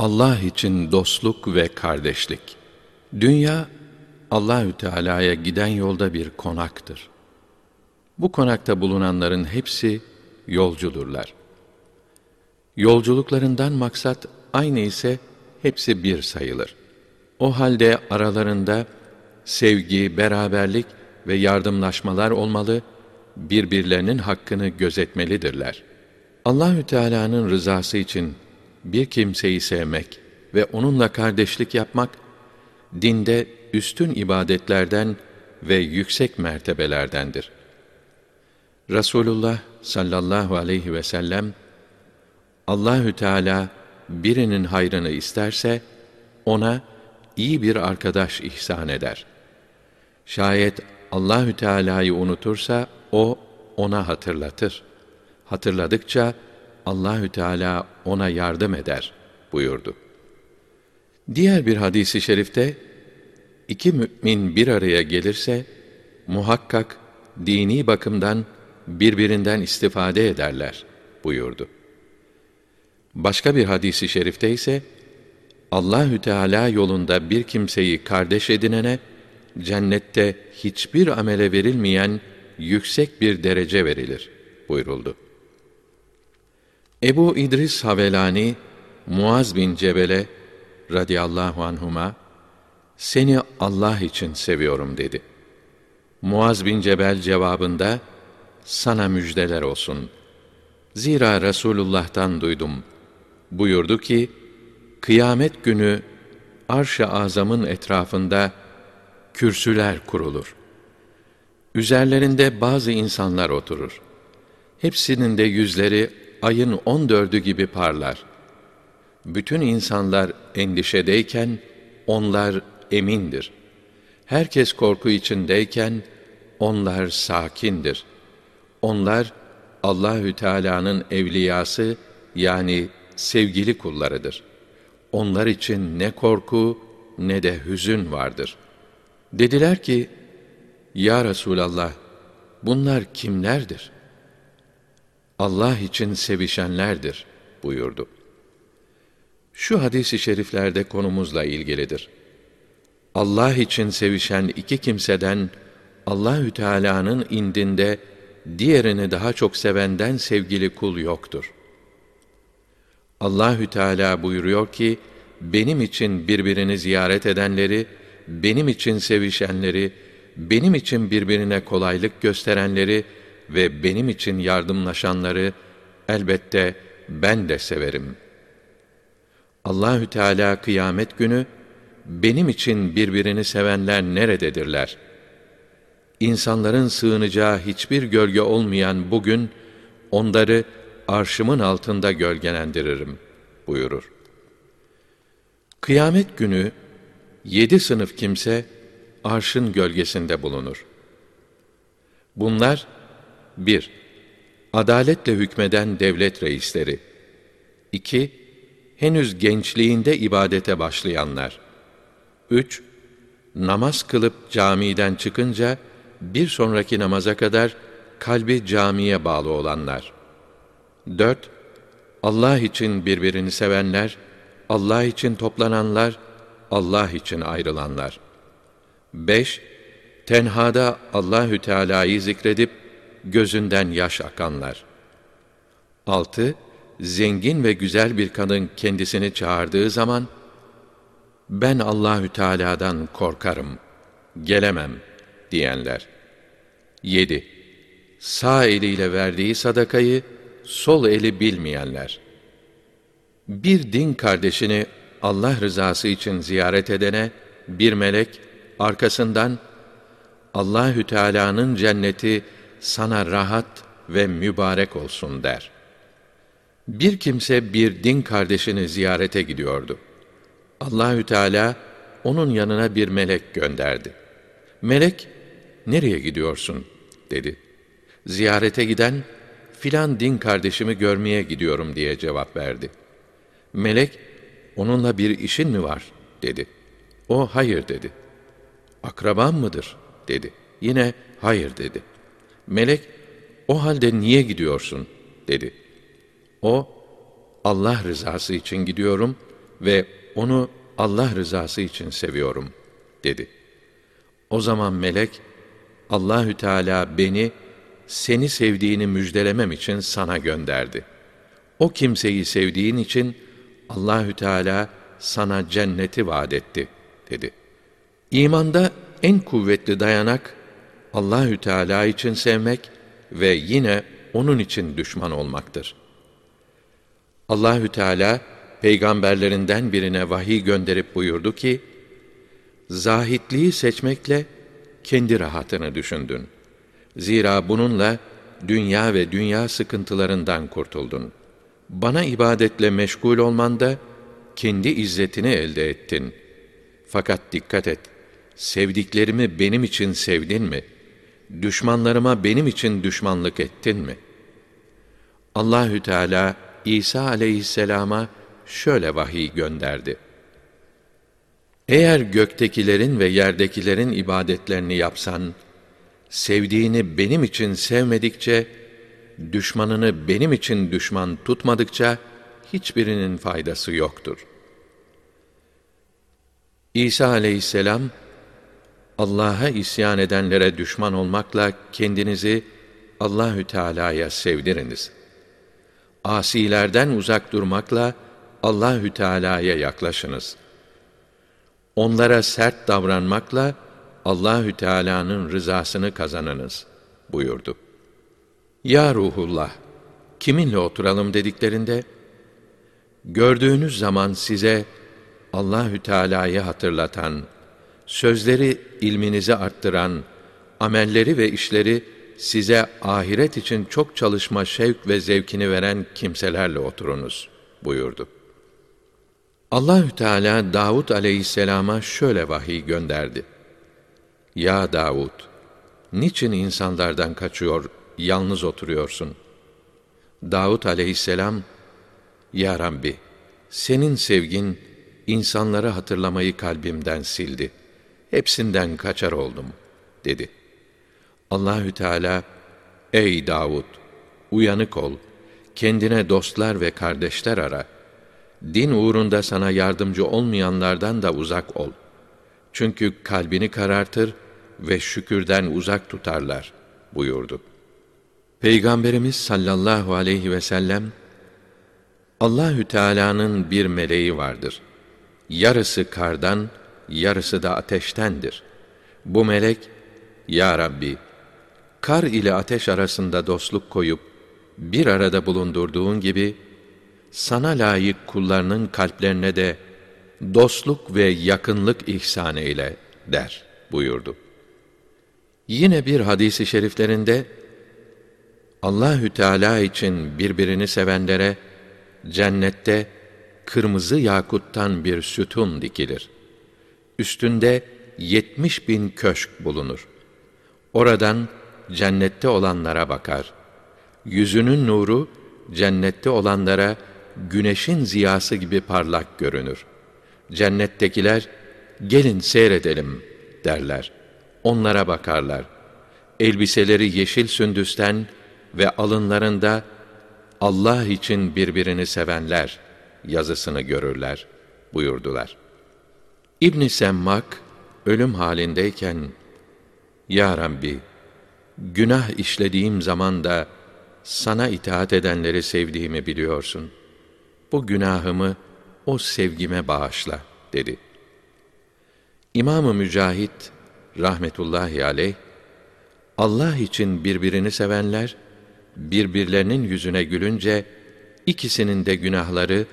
Allah için dostluk ve kardeşlik. Dünya Allahü Teala'ya giden yolda bir konaktır. Bu konakta bulunanların hepsi yolcudurlar. Yolculuklarından maksat aynı ise hepsi bir sayılır. O halde aralarında sevgi, beraberlik ve yardımlaşmalar olmalı, birbirlerinin hakkını gözetmelidirler. Allahü Teala'nın rızası için bir kimseyi sevmek ve onunla kardeşlik yapmak dinde üstün ibadetlerden ve yüksek mertebelerdendir. Rasulullah sallallahu aleyhi ve sellem Allahü Teala birinin hayrını isterse ona iyi bir arkadaş ihsan eder. Şayet Allahü Teala'yı unutursa o ona hatırlatır. Hatırladıkça Allahü Teala ona yardım eder buyurdu. Diğer bir hadisi şerifte iki mümin bir araya gelirse muhakkak dini bakımdan birbirinden istifade ederler buyurdu. Başka bir hadisi şerifte ise Allahü Teala yolunda bir kimseyi kardeş edinene cennette hiçbir amele verilmeyen yüksek bir derece verilir buyuruldu. Ebu İdris Havelani Muaz bin Cebel'e radıyallahu anhuma seni Allah için seviyorum dedi. Muaz bin Cebel cevabında sana müjdeler olsun. Zira Resulullah'tan duydum. Buyurdu ki, kıyamet günü arş-ı azamın etrafında kürsüler kurulur. Üzerlerinde bazı insanlar oturur. Hepsinin de yüzleri ayın on dördü gibi parlar. Bütün insanlar endişedeyken onlar emindir. Herkes korku içindeyken onlar sakindir. Onlar Allahü Teala'nın evliyası yani sevgili kullarıdır. Onlar için ne korku ne de hüzün vardır. Dediler ki, Ya Resulallah, bunlar kimlerdir? Allah için sevişenlerdir buyurdu. Şu hadis-i şeriflerde konumuzla ilgilidir. Allah için sevişen iki kimseden Allahü Teala'nın indinde diğerini daha çok sevenden sevgili kul yoktur. Allahü Teala buyuruyor ki benim için birbirini ziyaret edenleri, benim için sevişenleri, benim için birbirine kolaylık gösterenleri ve benim için yardımlaşanları elbette ben de severim. Allahü Teala kıyamet günü benim için birbirini sevenler nerededirler? İnsanların sığınacağı hiçbir gölge olmayan bugün onları arşımın altında gölgelendiririm buyurur. Kıyamet günü yedi sınıf kimse arşın gölgesinde bulunur. Bunlar 1. Adaletle hükmeden devlet reisleri. 2. Henüz gençliğinde ibadete başlayanlar. 3. Namaz kılıp camiden çıkınca bir sonraki namaza kadar kalbi camiye bağlı olanlar. 4. Allah için birbirini sevenler, Allah için toplananlar, Allah için ayrılanlar. 5. Tenhada Allahü Teala'yı zikredip gözünden yaş akanlar. 6. Zengin ve güzel bir kadın kendisini çağırdığı zaman ben Allahü Teala'dan korkarım, gelemem diyenler. 7. Sağ eliyle verdiği sadakayı sol eli bilmeyenler. Bir din kardeşini Allah rızası için ziyaret edene bir melek arkasından Allahü Teala'nın cenneti sana rahat ve mübarek olsun der. Bir kimse bir din kardeşini ziyarete gidiyordu. Allahü Teala onun yanına bir melek gönderdi. Melek, "Nereye gidiyorsun?" dedi. Ziyarete giden, "Filan din kardeşimi görmeye gidiyorum." diye cevap verdi. Melek, "Onunla bir işin mi var?" dedi. O, "Hayır." dedi. "Akraban mıdır?" dedi. Yine, "Hayır." dedi. Melek, "O halde niye gidiyorsun?" dedi. O, "Allah rızası için gidiyorum ve onu Allah rızası için seviyorum dedi. O zaman melek Allahü Teala beni seni sevdiğini müjdelemem için sana gönderdi. O kimseyi sevdiğin için Allahü Teala sana cenneti vaat etti dedi. İmanda en kuvvetli dayanak Allahü Teala için sevmek ve yine onun için düşman olmaktır. Allahü Teala peygamberlerinden birine vahiy gönderip buyurdu ki: Zahitliği seçmekle kendi rahatını düşündün. Zira bununla dünya ve dünya sıkıntılarından kurtuldun. Bana ibadetle meşgul olmanda kendi izzetini elde ettin. Fakat dikkat et, sevdiklerimi benim için sevdin mi? Düşmanlarıma benim için düşmanlık ettin mi? Allahü Teala İsa aleyhisselama şöyle vahiy gönderdi. Eğer göktekilerin ve yerdekilerin ibadetlerini yapsan, sevdiğini benim için sevmedikçe, düşmanını benim için düşman tutmadıkça, hiçbirinin faydası yoktur. İsa aleyhisselam, Allah'a isyan edenlere düşman olmakla kendinizi Allahü Teala'ya sevdiriniz. Asilerden uzak durmakla Allahü Teala'ya yaklaşınız. Onlara sert davranmakla Allahü Teala'nın rızasını kazanınız buyurdu. Ya ruhullah kiminle oturalım dediklerinde gördüğünüz zaman size Allahü Teala'yı hatırlatan, sözleri ilminizi arttıran, amelleri ve işleri size ahiret için çok çalışma şevk ve zevkini veren kimselerle oturunuz buyurdu. Allahü Teala Davud aleyhisselama şöyle vahiy gönderdi. Ya Davud, niçin insanlardan kaçıyor, yalnız oturuyorsun? Davud aleyhisselam, Ya Rabbi, senin sevgin insanları hatırlamayı kalbimden sildi. Hepsinden kaçar oldum, dedi. Allahü Teala, Ey Davud, uyanık ol, kendine dostlar ve kardeşler ara. Din uğrunda sana yardımcı olmayanlardan da uzak ol. Çünkü kalbini karartır ve şükürden uzak tutarlar, buyurdu. Peygamberimiz sallallahu aleyhi ve sellem, Allahü Teala'nın bir meleği vardır. Yarısı kardan, yarısı da ateştendir. Bu melek, Ya Rabbi, kar ile ateş arasında dostluk koyup, bir arada bulundurduğun gibi, sana layık kullarının kalplerine de dostluk ve yakınlık ihsan eyle der buyurdu. Yine bir hadisi şeriflerinde Allahü Teala için birbirini sevenlere cennette kırmızı yakuttan bir sütun dikilir. Üstünde yetmiş bin köşk bulunur. Oradan cennette olanlara bakar. Yüzünün nuru cennette olanlara güneşin ziyası gibi parlak görünür. Cennettekiler gelin seyredelim derler. Onlara bakarlar. Elbiseleri yeşil sündüsten ve alınlarında Allah için birbirini sevenler yazısını görürler buyurdular. İbn Semmak ölüm halindeyken Ya Rabbi günah işlediğim zaman da sana itaat edenleri sevdiğimi biliyorsun. Bu günahımı o sevgime bağışla dedi. İmam-ı Mücahit rahmetullahi aleyh Allah için birbirini sevenler birbirlerinin yüzüne gülünce ikisinin de günahları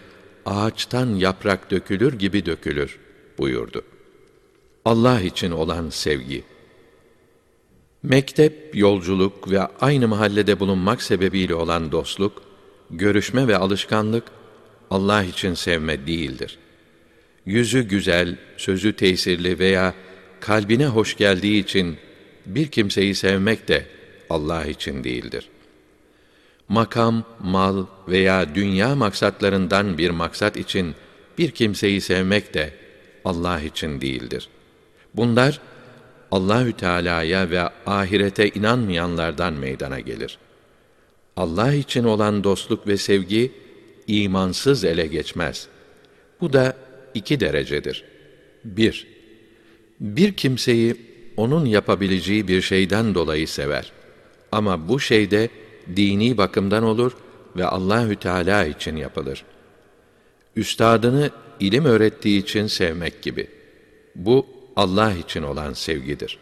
ağaçtan yaprak dökülür gibi dökülür buyurdu. Allah için olan sevgi Mektep, yolculuk ve aynı mahallede bulunmak sebebiyle olan dostluk, görüşme ve alışkanlık Allah için sevme değildir. Yüzü güzel, sözü tesirli veya kalbine hoş geldiği için bir kimseyi sevmek de Allah için değildir. Makam, mal veya dünya maksatlarından bir maksat için bir kimseyi sevmek de Allah için değildir. Bunlar Allahü Teala'ya ve ahirete inanmayanlardan meydana gelir. Allah için olan dostluk ve sevgi imansız ele geçmez. Bu da iki derecedir. 1. Bir kimseyi onun yapabileceği bir şeyden dolayı sever. Ama bu şeyde dini bakımdan olur ve Allahü Teala için yapılır. Üstadını ilim öğrettiği için sevmek gibi. Bu Allah için olan sevgidir.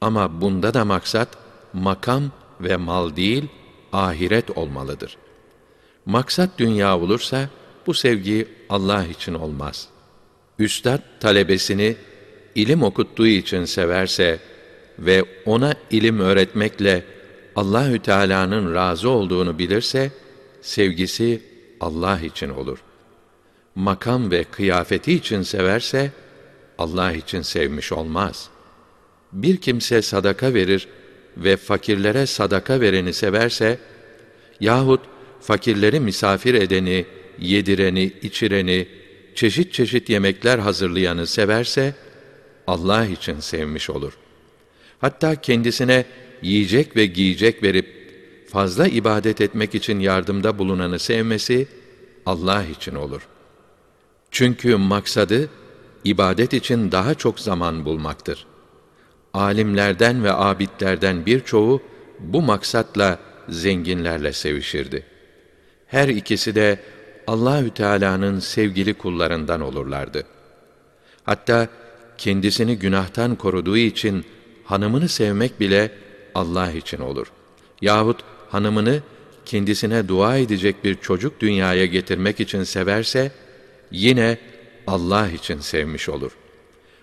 Ama bunda da maksat makam ve mal değil, ahiret olmalıdır. Maksat dünya olursa bu sevgi Allah için olmaz. Üstad talebesini ilim okuttuğu için severse ve ona ilim öğretmekle Allahü Teala'nın razı olduğunu bilirse sevgisi Allah için olur. Makam ve kıyafeti için severse Allah için sevmiş olmaz. Bir kimse sadaka verir ve fakirlere sadaka vereni severse yahut fakirleri misafir edeni, yedireni, içireni, çeşit çeşit yemekler hazırlayanı severse Allah için sevmiş olur. Hatta kendisine yiyecek ve giyecek verip fazla ibadet etmek için yardımda bulunanı sevmesi Allah için olur. Çünkü maksadı ibadet için daha çok zaman bulmaktır. Alimlerden ve abidlerden birçoğu bu maksatla zenginlerle sevişirdi. Her ikisi de Allahü Teala'nın sevgili kullarından olurlardı. Hatta kendisini günahtan koruduğu için hanımını sevmek bile Allah için olur. Yahut hanımını kendisine dua edecek bir çocuk dünyaya getirmek için severse, yine Allah için sevmiş olur.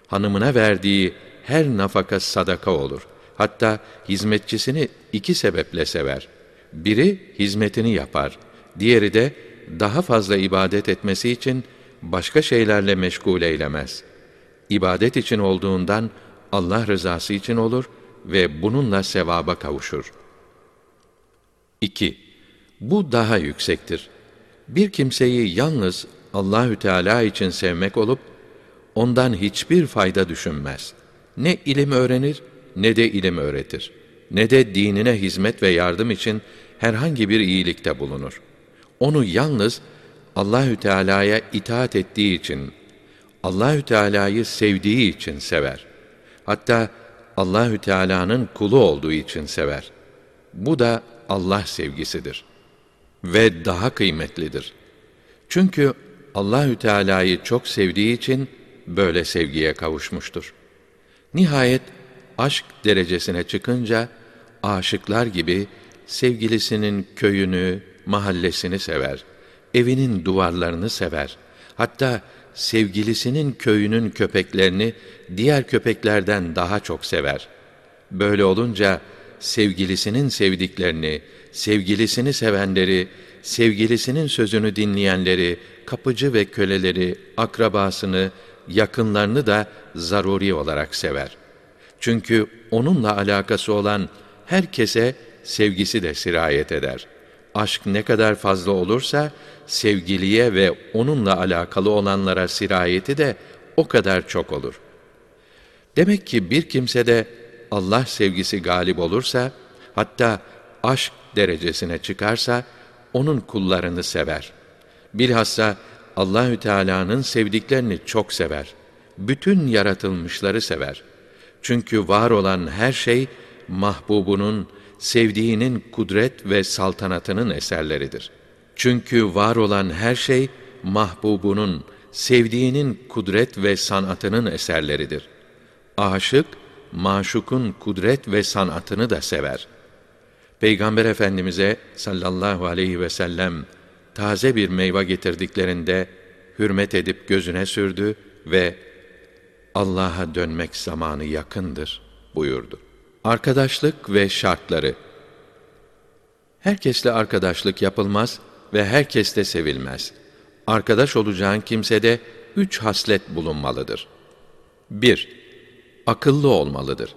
Hanımına verdiği her nafaka sadaka olur. Hatta hizmetçisini iki sebeple sever. Biri hizmetini yapar, diğeri de daha fazla ibadet etmesi için başka şeylerle meşgul eylemez. İbadet için olduğundan Allah rızası için olur ve bununla sevaba kavuşur. 2. Bu daha yüksektir. Bir kimseyi yalnız Allahü Teala için sevmek olup ondan hiçbir fayda düşünmez. Ne ilim öğrenir ne de ilim öğretir. Ne de dinine hizmet ve yardım için herhangi bir iyilikte bulunur. Onu yalnız Allahü Teala'ya itaat ettiği için, Allahü Teala'yı sevdiği için sever. Hatta Allahü Teala'nın kulu olduğu için sever. Bu da Allah sevgisidir ve daha kıymetlidir. Çünkü Allahü Teala'yı çok sevdiği için böyle sevgiye kavuşmuştur. Nihayet aşk derecesine çıkınca aşıklar gibi sevgilisinin köyünü, mahallesini sever, evinin duvarlarını sever. Hatta sevgilisinin köyünün köpeklerini diğer köpeklerden daha çok sever. Böyle olunca sevgilisinin sevdiklerini, sevgilisini sevenleri, sevgilisinin sözünü dinleyenleri, kapıcı ve köleleri, akrabasını, yakınlarını da zaruri olarak sever. Çünkü onunla alakası olan herkese sevgisi de sirayet eder. Aşk ne kadar fazla olursa sevgiliye ve onunla alakalı olanlara sirayeti de o kadar çok olur. Demek ki bir kimsede Allah sevgisi galip olursa, hatta aşk derecesine çıkarsa, onun kullarını sever. Bilhassa Allahü Teala'nın sevdiklerini çok sever. Bütün yaratılmışları sever. Çünkü var olan her şey mahbubunun, sevdiğinin kudret ve saltanatının eserleridir. Çünkü var olan her şey mahbubunun, sevdiğinin kudret ve sanatının eserleridir. Aşık, maşukun kudret ve sanatını da sever. Peygamber Efendimiz'e sallallahu aleyhi ve sellem taze bir meyve getirdiklerinde hürmet edip gözüne sürdü ve Allah'a dönmek zamanı yakındır buyurdu. Arkadaşlık ve şartları Herkesle arkadaşlık yapılmaz ve herkes de sevilmez. Arkadaş olacağın kimsede üç haslet bulunmalıdır. 1. Akıllı olmalıdır.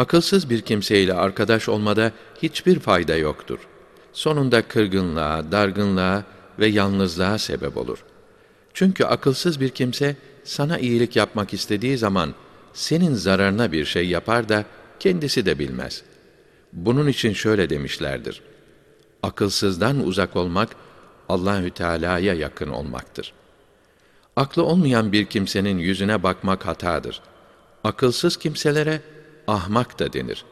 Akılsız bir kimseyle arkadaş olmada hiçbir fayda yoktur. Sonunda kırgınlığa, dargınlığa ve yalnızlığa sebep olur. Çünkü akılsız bir kimse sana iyilik yapmak istediği zaman senin zararına bir şey yapar da kendisi de bilmez. Bunun için şöyle demişlerdir. Akılsızdan uzak olmak Allahü Teala'ya yakın olmaktır. Aklı olmayan bir kimsenin yüzüne bakmak hatadır. Akılsız kimselere ahmak da denir.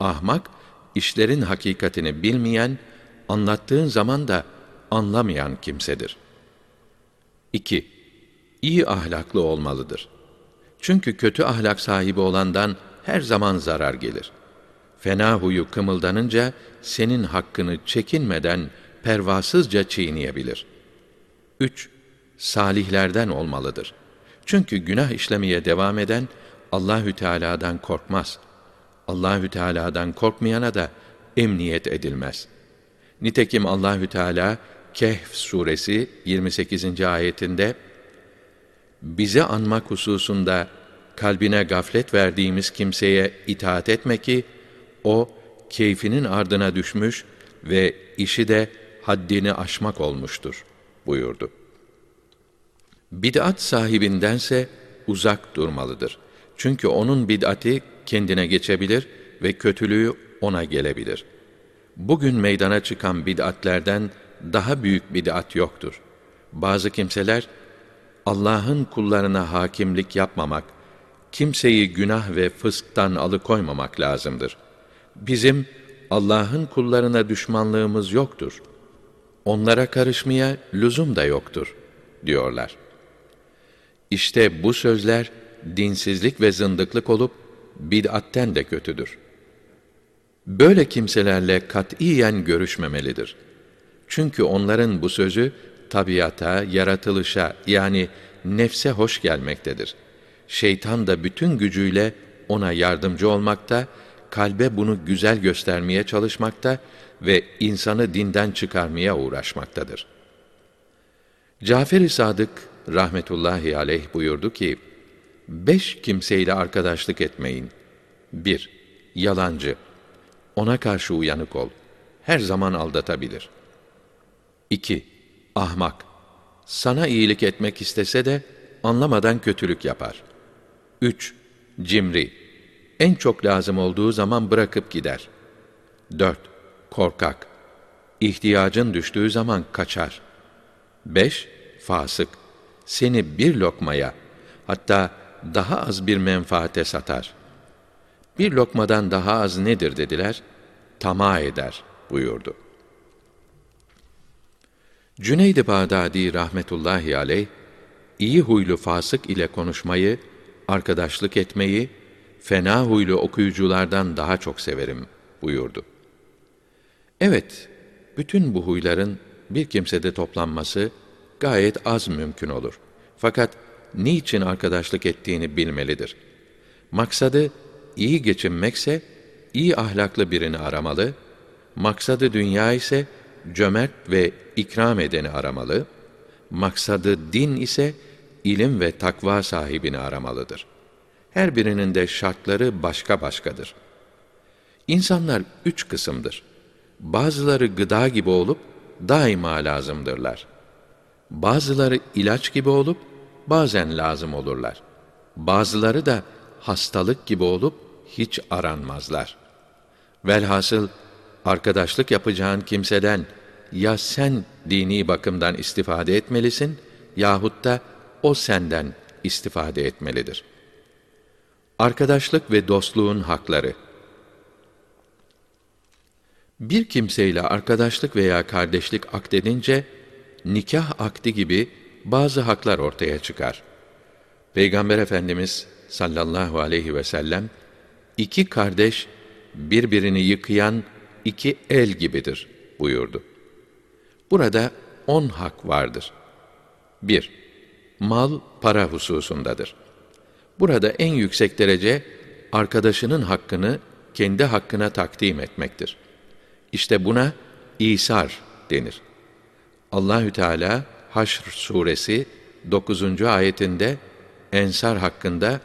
Ahmak, işlerin hakikatini bilmeyen, anlattığın zaman da anlamayan kimsedir. 2. İyi ahlaklı olmalıdır. Çünkü kötü ahlak sahibi olandan her zaman zarar gelir. Fena huyu kımıldanınca senin hakkını çekinmeden pervasızca çiğneyebilir. 3. Salihlerden olmalıdır. Çünkü günah işlemeye devam eden Allahü Teala'dan korkmaz. Allahü Teala'dan korkmayana da emniyet edilmez. Nitekim Allahü Teala Kehf suresi 28. ayetinde bize anmak hususunda kalbine gaflet verdiğimiz kimseye itaat etme ki o keyfinin ardına düşmüş ve işi de haddini aşmak olmuştur buyurdu. Bid'at sahibindense uzak durmalıdır. Çünkü onun bid'ati kendine geçebilir ve kötülüğü ona gelebilir. Bugün meydana çıkan bid'atlerden daha büyük bid'at yoktur. Bazı kimseler Allah'ın kullarına hakimlik yapmamak, kimseyi günah ve fısktan alıkoymamak lazımdır. Bizim Allah'ın kullarına düşmanlığımız yoktur. Onlara karışmaya lüzum da yoktur, diyorlar. İşte bu sözler dinsizlik ve zındıklık olup bid'atten de kötüdür. Böyle kimselerle katiyen görüşmemelidir. Çünkü onların bu sözü tabiata, yaratılışa yani nefse hoş gelmektedir. Şeytan da bütün gücüyle ona yardımcı olmakta, kalbe bunu güzel göstermeye çalışmakta ve insanı dinden çıkarmaya uğraşmaktadır. Cafer-i Sadık rahmetullahi aleyh buyurdu ki, beş kimseyle arkadaşlık etmeyin. Bir, yalancı. Ona karşı uyanık ol. Her zaman aldatabilir. İki, ahmak. Sana iyilik etmek istese de anlamadan kötülük yapar. Üç, cimri. En çok lazım olduğu zaman bırakıp gider. Dört, korkak. İhtiyacın düştüğü zaman kaçar. Beş, fasık. Seni bir lokmaya, hatta daha az bir menfaate satar. Bir lokmadan daha az nedir dediler? Tamah eder buyurdu. Cüneyd-i Bağdadi rahmetullahi aleyh, iyi huylu fasık ile konuşmayı, arkadaşlık etmeyi, fena huylu okuyuculardan daha çok severim buyurdu. Evet, bütün bu huyların bir kimsede toplanması gayet az mümkün olur. Fakat niçin arkadaşlık ettiğini bilmelidir. Maksadı iyi geçinmekse iyi ahlaklı birini aramalı, maksadı dünya ise cömert ve ikram edeni aramalı, maksadı din ise ilim ve takva sahibini aramalıdır. Her birinin de şartları başka başkadır. İnsanlar üç kısımdır. Bazıları gıda gibi olup daima lazımdırlar. Bazıları ilaç gibi olup bazen lazım olurlar. Bazıları da hastalık gibi olup hiç aranmazlar. Velhasıl arkadaşlık yapacağın kimseden ya sen dini bakımdan istifade etmelisin yahut da o senden istifade etmelidir. Arkadaşlık ve dostluğun hakları Bir kimseyle arkadaşlık veya kardeşlik akdedince, nikah akdi gibi bazı haklar ortaya çıkar. Peygamber Efendimiz sallallahu aleyhi ve sellem, iki kardeş birbirini yıkayan iki el gibidir buyurdu. Burada on hak vardır. 1. Mal, para hususundadır. Burada en yüksek derece, arkadaşının hakkını kendi hakkına takdim etmektir. İşte buna İsar denir. Allahü Teala Haşr suresi 9. ayetinde Ensar hakkında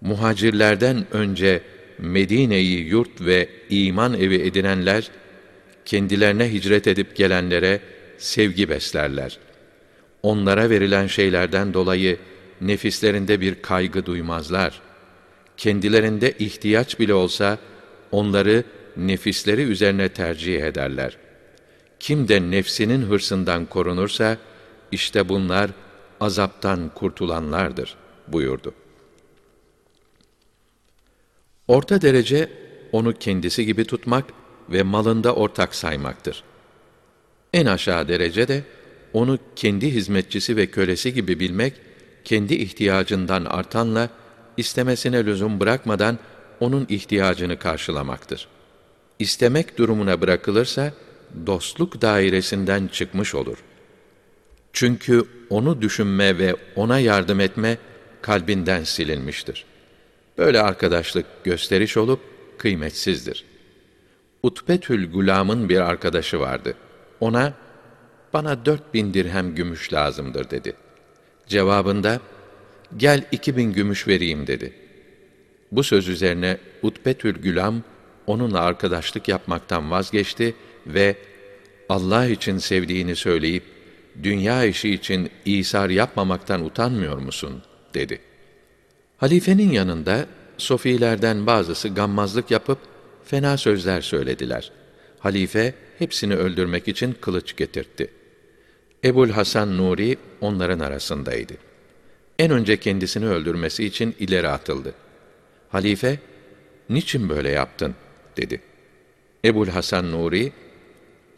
muhacirlerden önce Medine'yi yurt ve iman evi edinenler kendilerine hicret edip gelenlere sevgi beslerler. Onlara verilen şeylerden dolayı nefislerinde bir kaygı duymazlar. Kendilerinde ihtiyaç bile olsa onları nefisleri üzerine tercih ederler. Kim de nefsinin hırsından korunursa işte bunlar azaptan kurtulanlardır buyurdu. Orta derece onu kendisi gibi tutmak ve malında ortak saymaktır. En aşağı derece de onu kendi hizmetçisi ve kölesi gibi bilmek, kendi ihtiyacından artanla istemesine lüzum bırakmadan onun ihtiyacını karşılamaktır. İstemek durumuna bırakılırsa dostluk dairesinden çıkmış olur. Çünkü onu düşünme ve ona yardım etme kalbinden silinmiştir. Böyle arkadaşlık gösteriş olup kıymetsizdir. Utbetül Gulam'ın bir arkadaşı vardı. Ona, bana dört bin dirhem gümüş lazımdır dedi. Cevabında, gel iki bin gümüş vereyim dedi. Bu söz üzerine Utbetül Gülam, onunla arkadaşlık yapmaktan vazgeçti ve Allah için sevdiğini söyleyip, dünya işi için isar yapmamaktan utanmıyor musun? dedi. Halifenin yanında sofilerden bazısı gammazlık yapıp fena sözler söylediler. Halife hepsini öldürmek için kılıç getirtti. Ebul Hasan Nuri onların arasındaydı. En önce kendisini öldürmesi için ileri atıldı. Halife, niçin böyle yaptın? dedi. Ebul Hasan Nuri,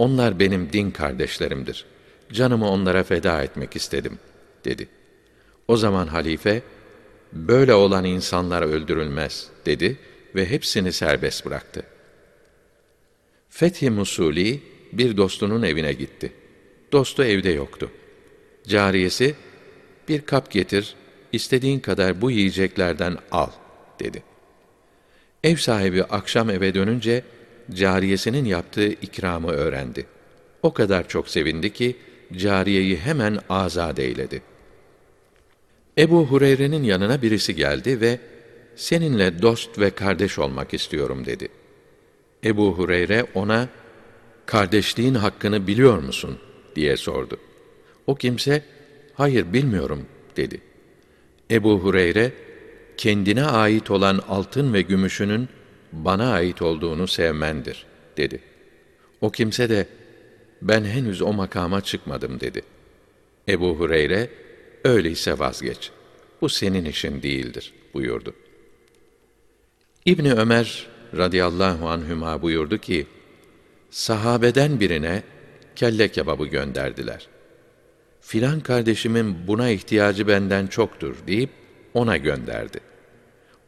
onlar benim din kardeşlerimdir. Canımı onlara feda etmek istedim, dedi. O zaman halife, böyle olan insanlar öldürülmez, dedi ve hepsini serbest bıraktı. Fethi Musuli bir dostunun evine gitti. Dostu evde yoktu. Cariyesi, bir kap getir, istediğin kadar bu yiyeceklerden al, dedi. Ev sahibi akşam eve dönünce, cariyesinin yaptığı ikramı öğrendi. O kadar çok sevindi ki, cariyeyi hemen azat eyledi. Ebu Hureyre'nin yanına birisi geldi ve, seninle dost ve kardeş olmak istiyorum dedi. Ebu Hureyre ona, kardeşliğin hakkını biliyor musun? diye sordu. O kimse, hayır bilmiyorum dedi. Ebu Hureyre, kendine ait olan altın ve gümüşünün bana ait olduğunu sevmendir, dedi. O kimse de, ben henüz o makama çıkmadım, dedi. Ebu Hureyre, öyleyse vazgeç. Bu senin işin değildir, buyurdu. İbni Ömer radıyallahu anhüma buyurdu ki, sahabeden birine kelle kebabı gönderdiler. Filan kardeşimin buna ihtiyacı benden çoktur deyip ona gönderdi.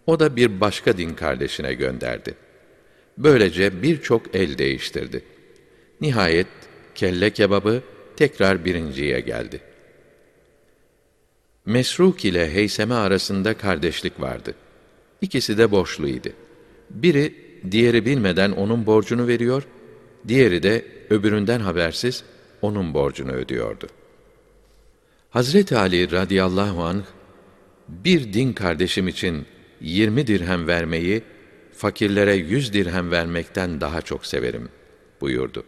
O da bir başka din kardeşine gönderdi. Böylece birçok el değiştirdi. Nihayet kelle kebabı tekrar birinciye geldi. Mesruk ile Heyseme arasında kardeşlik vardı. İkisi de borçluydu. Biri diğeri bilmeden onun borcunu veriyor, diğeri de öbüründen habersiz onun borcunu ödüyordu. Hazreti Ali radıyallahu anh bir din kardeşim için 20 dirhem vermeyi fakirlere 100 dirhem vermekten daha çok severim buyurdu.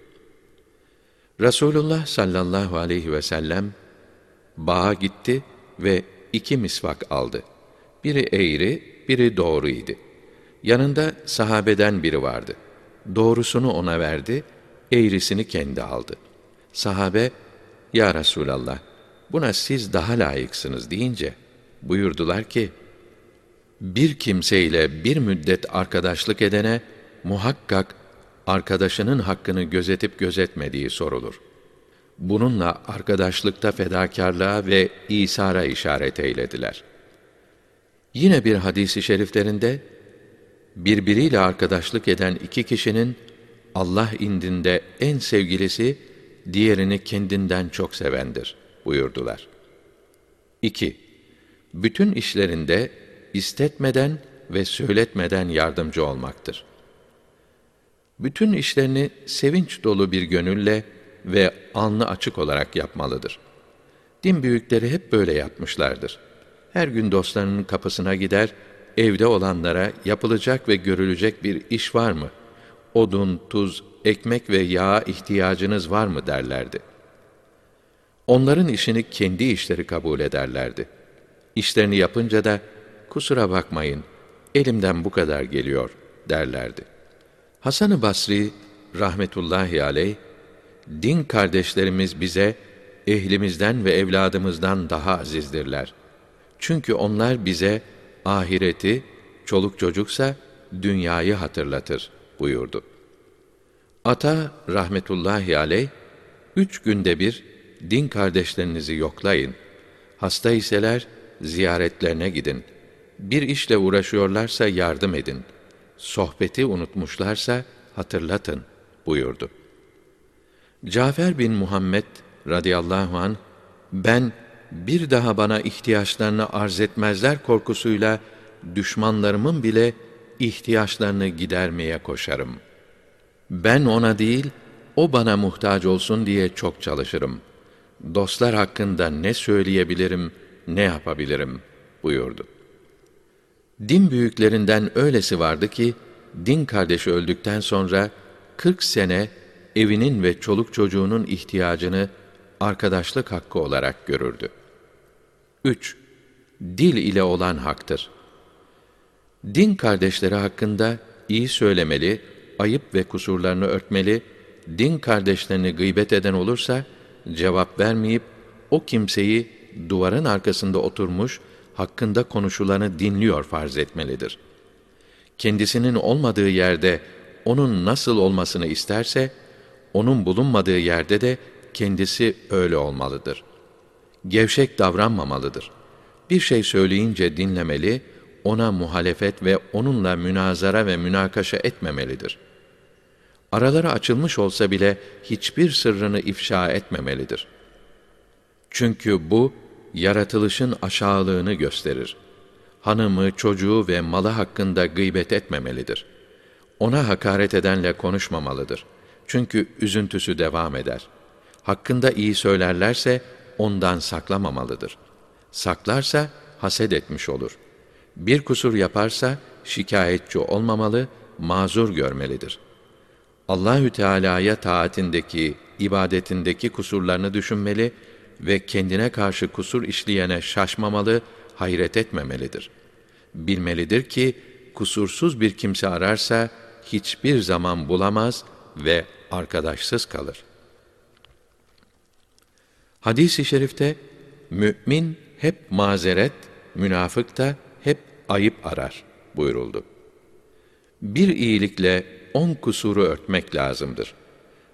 Resulullah sallallahu aleyhi ve sellem bağa gitti ve iki misvak aldı. Biri eğri, biri doğruydu. Yanında sahabeden biri vardı. Doğrusunu ona verdi, eğrisini kendi aldı. Sahabe, Ya Resulallah, buna siz daha layıksınız deyince, buyurdular ki, bir kimseyle bir müddet arkadaşlık edene, muhakkak arkadaşının hakkını gözetip gözetmediği sorulur. Bununla arkadaşlıkta fedakarlığa ve isara işaret eylediler. Yine bir hadisi şeriflerinde, birbiriyle arkadaşlık eden iki kişinin Allah indinde en sevgilisi diğerini kendinden çok sevendir buyurdular. 2. Bütün işlerinde istetmeden ve söyletmeden yardımcı olmaktır. Bütün işlerini sevinç dolu bir gönülle ve alnı açık olarak yapmalıdır. Din büyükleri hep böyle yapmışlardır. Her gün dostlarının kapısına gider, evde olanlara yapılacak ve görülecek bir iş var mı? Odun, tuz, ekmek ve yağa ihtiyacınız var mı derlerdi. Onların işini kendi işleri kabul ederlerdi. İşlerini yapınca da kusura bakmayın, elimden bu kadar geliyor derlerdi. Hasan-ı Basri rahmetullahi aleyh din kardeşlerimiz bize ehlimizden ve evladımızdan daha azizdirler. Çünkü onlar bize ahireti, çoluk çocuksa dünyayı hatırlatır buyurdu. Ata rahmetullahi aleyh, üç günde bir din kardeşlerinizi yoklayın. Hasta iseler ziyaretlerine gidin. Bir işle uğraşıyorlarsa yardım edin. Sohbeti unutmuşlarsa hatırlatın buyurdu. Cafer bin Muhammed radıyallahu an ben bir daha bana ihtiyaçlarını arz etmezler korkusuyla düşmanlarımın bile ihtiyaçlarını gidermeye koşarım. Ben ona değil, o bana muhtaç olsun diye çok çalışırım. Dostlar hakkında ne söyleyebilirim, ne yapabilirim buyurdu. Din büyüklerinden öylesi vardı ki, din kardeşi öldükten sonra 40 sene evinin ve çoluk çocuğunun ihtiyacını arkadaşlık hakkı olarak görürdü. 3. Dil ile olan haktır. Din kardeşleri hakkında iyi söylemeli, ayıp ve kusurlarını örtmeli, din kardeşlerini gıybet eden olursa, cevap vermeyip, o kimseyi duvarın arkasında oturmuş, hakkında konuşulanı dinliyor farz etmelidir. Kendisinin olmadığı yerde, onun nasıl olmasını isterse, onun bulunmadığı yerde de kendisi öyle olmalıdır. Gevşek davranmamalıdır. Bir şey söyleyince dinlemeli, ona muhalefet ve onunla münazara ve münakaşa etmemelidir. Araları açılmış olsa bile hiçbir sırrını ifşa etmemelidir. Çünkü bu, yaratılışın aşağılığını gösterir. Hanımı, çocuğu ve malı hakkında gıybet etmemelidir. Ona hakaret edenle konuşmamalıdır. Çünkü üzüntüsü devam eder. Hakkında iyi söylerlerse ondan saklamamalıdır. Saklarsa haset etmiş olur. Bir kusur yaparsa şikayetçi olmamalı, mazur görmelidir. Allahü Teala'ya taatindeki, ibadetindeki kusurlarını düşünmeli ve kendine karşı kusur işleyene şaşmamalı, hayret etmemelidir. Bilmelidir ki kusursuz bir kimse ararsa hiçbir zaman bulamaz ve arkadaşsız kalır. Hadis-i şerifte mümin hep mazeret, münafık da hep ayıp arar buyuruldu. Bir iyilikle on kusuru örtmek lazımdır.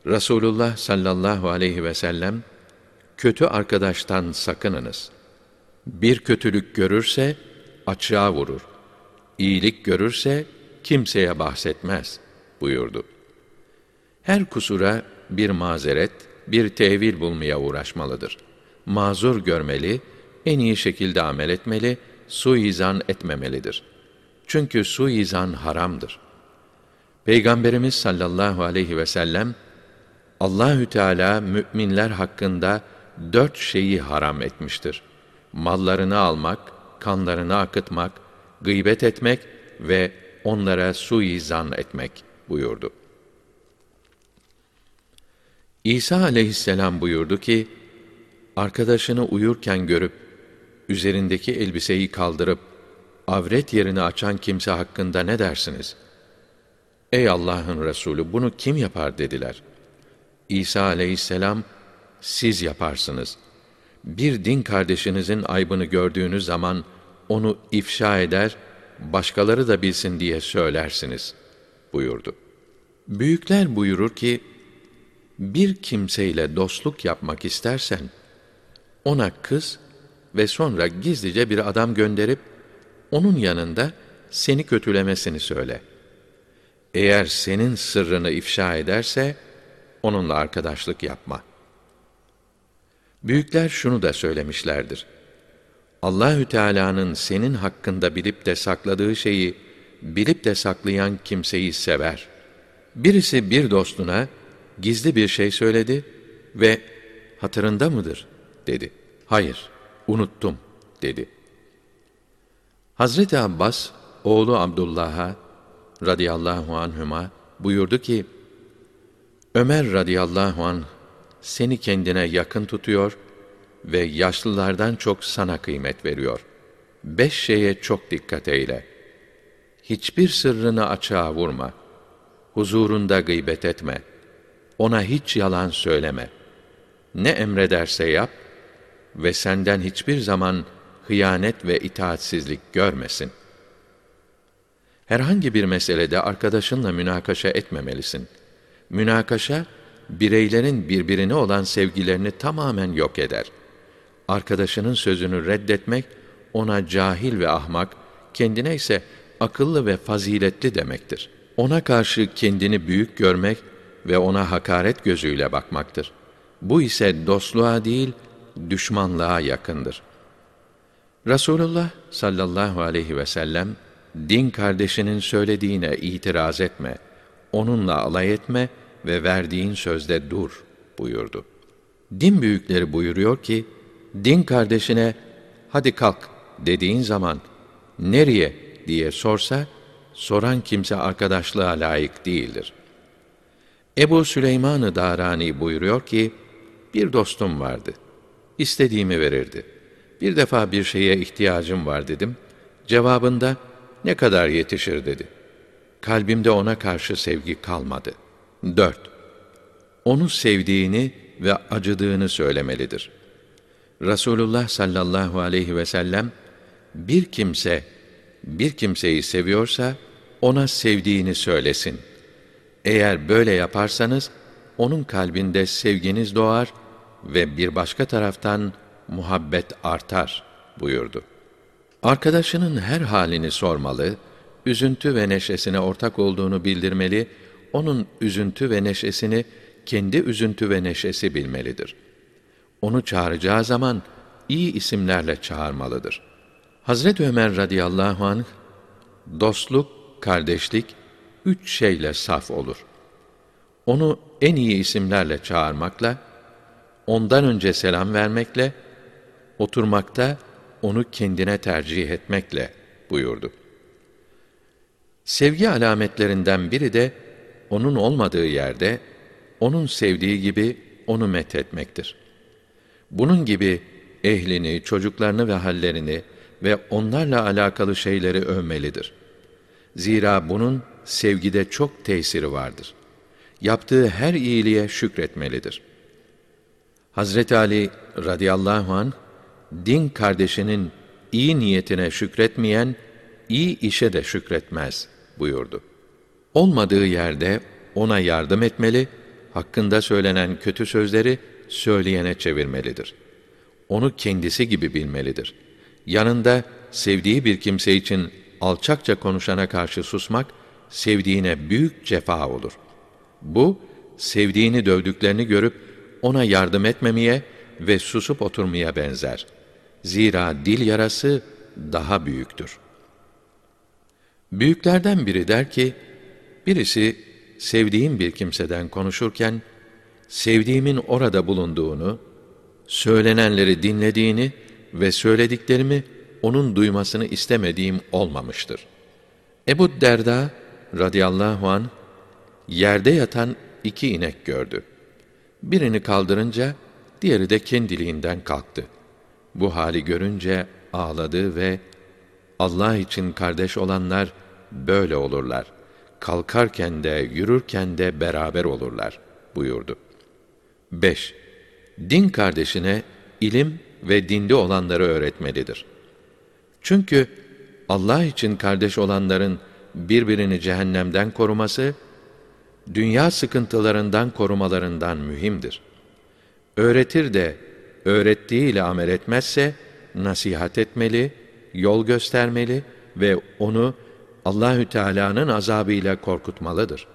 Resulullah sallallahu aleyhi ve sellem kötü arkadaştan sakınınız. Bir kötülük görürse açığa vurur. İyilik görürse kimseye bahsetmez buyurdu. Her kusura bir mazeret, bir tevil bulmaya uğraşmalıdır. Mazur görmeli, en iyi şekilde amel etmeli, suizan etmemelidir. Çünkü suizan haramdır. Peygamberimiz sallallahu aleyhi ve sellem Allahü Teala müminler hakkında dört şeyi haram etmiştir. Mallarını almak, kanlarını akıtmak, gıybet etmek ve onlara suizan etmek buyurdu. İsa aleyhisselam buyurdu ki, arkadaşını uyurken görüp, üzerindeki elbiseyi kaldırıp, avret yerini açan kimse hakkında ne dersiniz? Ey Allah'ın Resulü bunu kim yapar dediler. İsa aleyhisselam, siz yaparsınız. Bir din kardeşinizin aybını gördüğünüz zaman, onu ifşa eder, başkaları da bilsin diye söylersiniz, buyurdu. Büyükler buyurur ki, bir kimseyle dostluk yapmak istersen, ona kız ve sonra gizlice bir adam gönderip, onun yanında seni kötülemesini söyle. Eğer senin sırrını ifşa ederse, onunla arkadaşlık yapma. Büyükler şunu da söylemişlerdir. Allahü Teala'nın senin hakkında bilip de sakladığı şeyi bilip de saklayan kimseyi sever. Birisi bir dostuna gizli bir şey söyledi ve hatırında mıdır dedi. Hayır, unuttum dedi. Hazreti Abbas oğlu Abdullah'a radıyallahu anhüma buyurdu ki Ömer radıyallahu an seni kendine yakın tutuyor ve yaşlılardan çok sana kıymet veriyor. Beş şeye çok dikkat eyle. Hiçbir sırrını açığa vurma. Huzurunda gıybet etme. Ona hiç yalan söyleme. Ne emrederse yap ve senden hiçbir zaman hıyanet ve itaatsizlik görmesin. Herhangi bir meselede arkadaşınla münakaşa etmemelisin. Münakaşa, bireylerin birbirine olan sevgilerini tamamen yok eder. Arkadaşının sözünü reddetmek, ona cahil ve ahmak, kendine ise akıllı ve faziletli demektir. Ona karşı kendini büyük görmek ve ona hakaret gözüyle bakmaktır. Bu ise dostluğa değil, düşmanlığa yakındır. Resulullah sallallahu aleyhi ve sellem, din kardeşinin söylediğine itiraz etme, onunla alay etme ve verdiğin sözde dur buyurdu. Din büyükleri buyuruyor ki, din kardeşine hadi kalk dediğin zaman nereye diye sorsa, soran kimse arkadaşlığa layık değildir. Ebu Süleyman-ı Darani buyuruyor ki, bir dostum vardı. İstediğimi verirdi. Bir defa bir şeye ihtiyacım var dedim. Cevabında, ne kadar yetişir dedi. Kalbimde ona karşı sevgi kalmadı. 4. Onu sevdiğini ve acıdığını söylemelidir. Resulullah sallallahu aleyhi ve sellem bir kimse bir kimseyi seviyorsa ona sevdiğini söylesin. Eğer böyle yaparsanız onun kalbinde sevginiz doğar ve bir başka taraftan muhabbet artar buyurdu. Arkadaşının her halini sormalı, üzüntü ve neşesine ortak olduğunu bildirmeli, onun üzüntü ve neşesini kendi üzüntü ve neşesi bilmelidir. Onu çağıracağı zaman iyi isimlerle çağırmalıdır. Hazret Ömer radıyallahu anh, dostluk, kardeşlik, üç şeyle saf olur. Onu en iyi isimlerle çağırmakla, ondan önce selam vermekle, oturmakta onu kendine tercih etmekle buyurdu. Sevgi alametlerinden biri de onun olmadığı yerde onun sevdiği gibi onu methetmektir. Bunun gibi ehlini, çocuklarını ve hallerini ve onlarla alakalı şeyleri övmelidir. Zira bunun sevgide çok tesiri vardır. Yaptığı her iyiliğe şükretmelidir. Hazreti Ali radıyallahu an din kardeşinin iyi niyetine şükretmeyen iyi işe de şükretmez buyurdu. Olmadığı yerde ona yardım etmeli, hakkında söylenen kötü sözleri söyleyene çevirmelidir. Onu kendisi gibi bilmelidir. Yanında sevdiği bir kimse için alçakça konuşana karşı susmak, sevdiğine büyük cefa olur. Bu, sevdiğini dövdüklerini görüp ona yardım etmemeye ve susup oturmaya benzer. Zira dil yarası daha büyüktür. Büyüklerden biri der ki, birisi sevdiğim bir kimseden konuşurken, sevdiğimin orada bulunduğunu, söylenenleri dinlediğini ve söylediklerimi onun duymasını istemediğim olmamıştır. Ebu Derda radıyallahu an yerde yatan iki inek gördü. Birini kaldırınca diğeri de kendiliğinden kalktı. Bu hali görünce ağladı ve Allah için kardeş olanlar böyle olurlar. Kalkarken de yürürken de beraber olurlar buyurdu. 5. Din kardeşine ilim ve dinde olanları öğretmelidir. Çünkü Allah için kardeş olanların birbirini cehennemden koruması, dünya sıkıntılarından korumalarından mühimdir. Öğretir de öğrettiğiyle amel etmezse nasihat etmeli, yol göstermeli ve onu Allahü Teala'nın azabıyla korkutmalıdır.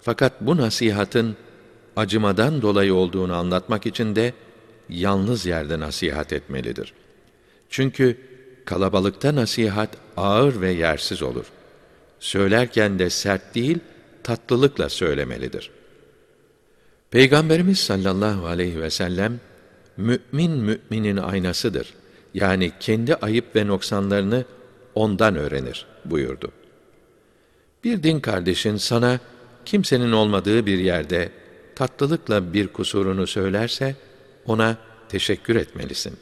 Fakat bu nasihatın acımadan dolayı olduğunu anlatmak için de yalnız yerde nasihat etmelidir. Çünkü kalabalıkta nasihat ağır ve yersiz olur. Söylerken de sert değil, tatlılıkla söylemelidir. Peygamberimiz sallallahu aleyhi ve sellem, mümin müminin aynasıdır. Yani kendi ayıp ve noksanlarını ondan öğrenir buyurdu. Bir din kardeşin sana kimsenin olmadığı bir yerde tatlılıkla bir kusurunu söylerse ona teşekkür etmelisin.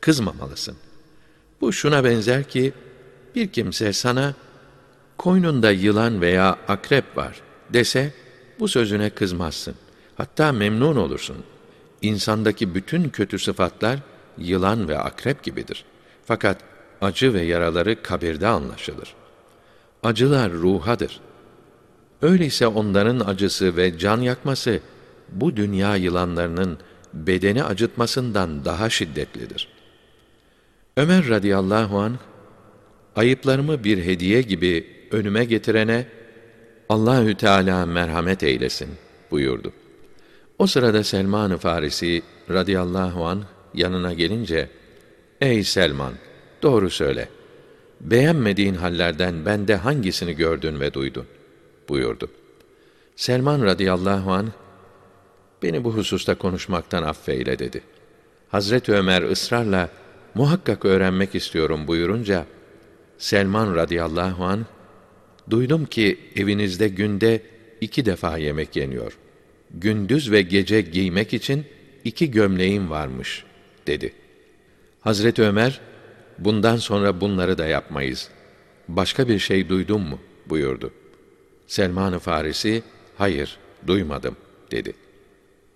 Kızmamalısın. Bu şuna benzer ki bir kimse sana koynunda yılan veya akrep var dese bu sözüne kızmazsın. Hatta memnun olursun. insandaki bütün kötü sıfatlar yılan ve akrep gibidir. Fakat acı ve yaraları kabirde anlaşılır. Acılar ruhadır. Öyleyse onların acısı ve can yakması bu dünya yılanlarının bedeni acıtmasından daha şiddetlidir. Ömer radıyallahu an ayıplarımı bir hediye gibi önüme getirene Allahü Teala merhamet eylesin buyurdu. O sırada Selman-ı Farisi radıyallahu an yanına gelince Ey Selman doğru söyle. Beğenmediğin hallerden bende hangisini gördün ve duydun? buyurdu. Selman radıyallahu an beni bu hususta konuşmaktan affeyle dedi. Hazreti Ömer ısrarla muhakkak öğrenmek istiyorum buyurunca Selman radıyallahu an duydum ki evinizde günde iki defa yemek yeniyor. Gündüz ve gece giymek için iki gömleğim varmış dedi. Hazreti Ömer bundan sonra bunları da yapmayız. Başka bir şey duydun mu? buyurdu. Selman-ı Farisi, hayır, duymadım, dedi.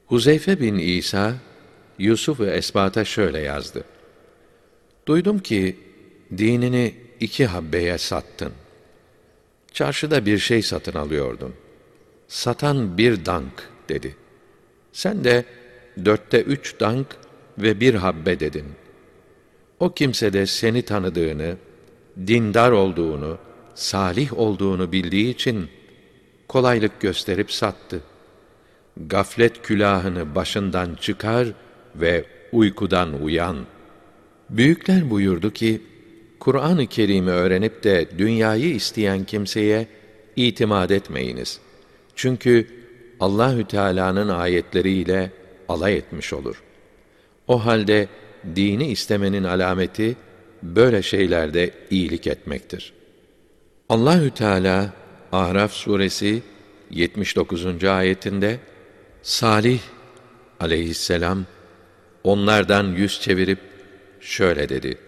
Huzeyfe bin İsa, Yusuf ve Esbat'a şöyle yazdı. Duydum ki, dinini iki habbeye sattın. Çarşıda bir şey satın alıyordun. Satan bir dank, dedi. Sen de dörtte üç dank ve bir habbe dedin. O kimse de seni tanıdığını, dindar olduğunu, salih olduğunu bildiği için kolaylık gösterip sattı. Gaflet külahını başından çıkar ve uykudan uyan. Büyükler buyurdu ki, Kur'an-ı Kerim'i öğrenip de dünyayı isteyen kimseye itimat etmeyiniz. Çünkü Allahü Teala'nın ayetleriyle alay etmiş olur. O halde dini istemenin alameti böyle şeylerde iyilik etmektir. Allahü Teala Araf suresi 79. ayetinde Salih aleyhisselam onlardan yüz çevirip şöyle dedi: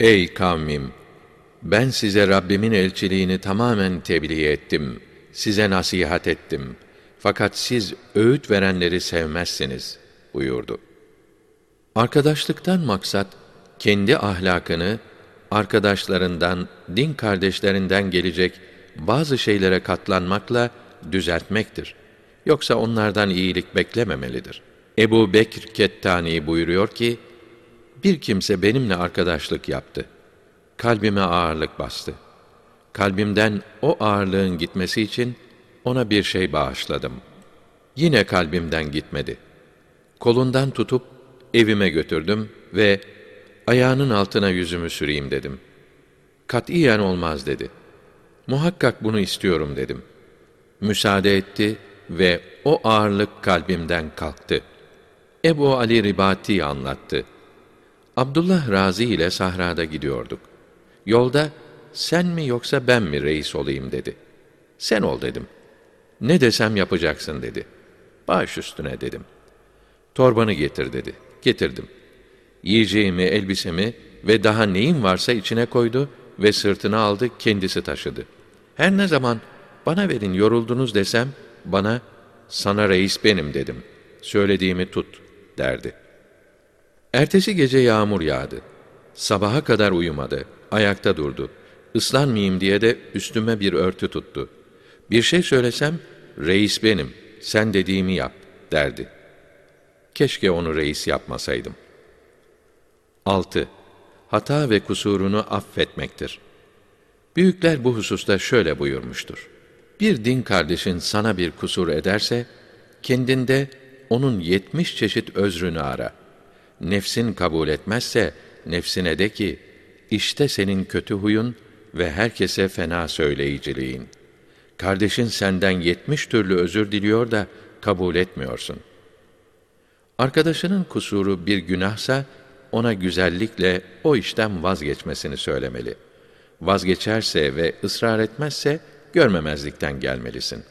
Ey kavmim ben size Rabbimin elçiliğini tamamen tebliğ ettim. Size nasihat ettim. Fakat siz öğüt verenleri sevmezsiniz buyurdu. Arkadaşlıktan maksat kendi ahlakını arkadaşlarından, din kardeşlerinden gelecek bazı şeylere katlanmakla düzeltmektir. Yoksa onlardan iyilik beklememelidir. Ebu Bekr Kettani buyuruyor ki, bir kimse benimle arkadaşlık yaptı. Kalbime ağırlık bastı. Kalbimden o ağırlığın gitmesi için ona bir şey bağışladım. Yine kalbimden gitmedi. Kolundan tutup evime götürdüm ve ayağının altına yüzümü süreyim dedim. Katiyen olmaz dedi. Muhakkak bunu istiyorum dedim. Müsaade etti ve o ağırlık kalbimden kalktı. Ebu Ali Ribati anlattı. Abdullah Razi ile sahrada gidiyorduk. Yolda sen mi yoksa ben mi reis olayım dedi. Sen ol dedim. Ne desem yapacaksın dedi. Baş üstüne dedim. Torbanı getir dedi. Getirdim. Yiyeceğimi, elbisemi ve daha neyim varsa içine koydu ve sırtına aldı, kendisi taşıdı. Her ne zaman bana verin yoruldunuz desem, bana sana reis benim dedim. Söylediğimi tut derdi. Ertesi gece yağmur yağdı. Sabaha kadar uyumadı. Ayakta durdu. Islanmayayım diye de üstüme bir örtü tuttu. Bir şey söylesem, reis benim, sen dediğimi yap derdi. Keşke onu reis yapmasaydım. 6. Hata ve kusurunu affetmektir. Büyükler bu hususta şöyle buyurmuştur. Bir din kardeşin sana bir kusur ederse, kendinde onun yetmiş çeşit özrünü ara. Nefsin kabul etmezse, nefsine de ki, işte senin kötü huyun ve herkese fena söyleyiciliğin. Kardeşin senden yetmiş türlü özür diliyor da kabul etmiyorsun. Arkadaşının kusuru bir günahsa, ona güzellikle o işten vazgeçmesini söylemeli. Vazgeçerse ve ısrar etmezse, görmemezlikten gelmelisin.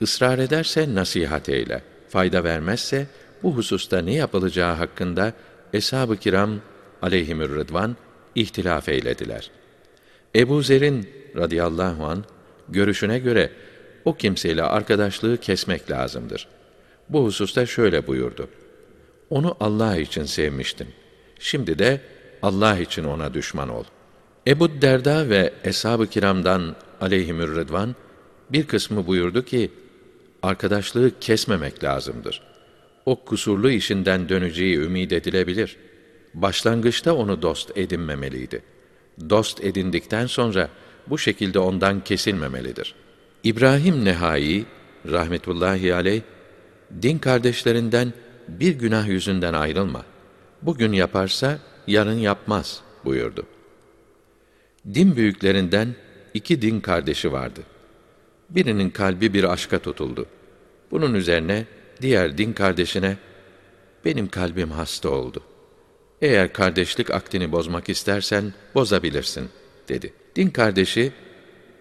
Israr ederse nasihat eyle. Fayda vermezse, bu hususta ne yapılacağı hakkında Eshab-ı Kiram aleyhimür rıdvan ihtilaf eylediler. Ebu Zer'in radıyallahu an görüşüne göre o kimseyle arkadaşlığı kesmek lazımdır. Bu hususta şöyle buyurdu. Onu Allah için sevmiştin. Şimdi de Allah için ona düşman ol. Ebu Derda ve Eshab-ı Kiram'dan aleyhimür rıdvan bir kısmı buyurdu ki, arkadaşlığı kesmemek lazımdır. O kusurlu işinden döneceği ümid edilebilir. Başlangıçta onu dost edinmemeliydi. Dost edindikten sonra bu şekilde ondan kesilmemelidir. İbrahim Nehai rahmetullahi aleyh din kardeşlerinden bir günah yüzünden ayrılma. Bugün yaparsa yarın yapmaz buyurdu. Din büyüklerinden iki din kardeşi vardı. Birinin kalbi bir aşka tutuldu. Bunun üzerine diğer din kardeşine benim kalbim hasta oldu. Eğer kardeşlik aktini bozmak istersen bozabilirsin dedi. Din kardeşi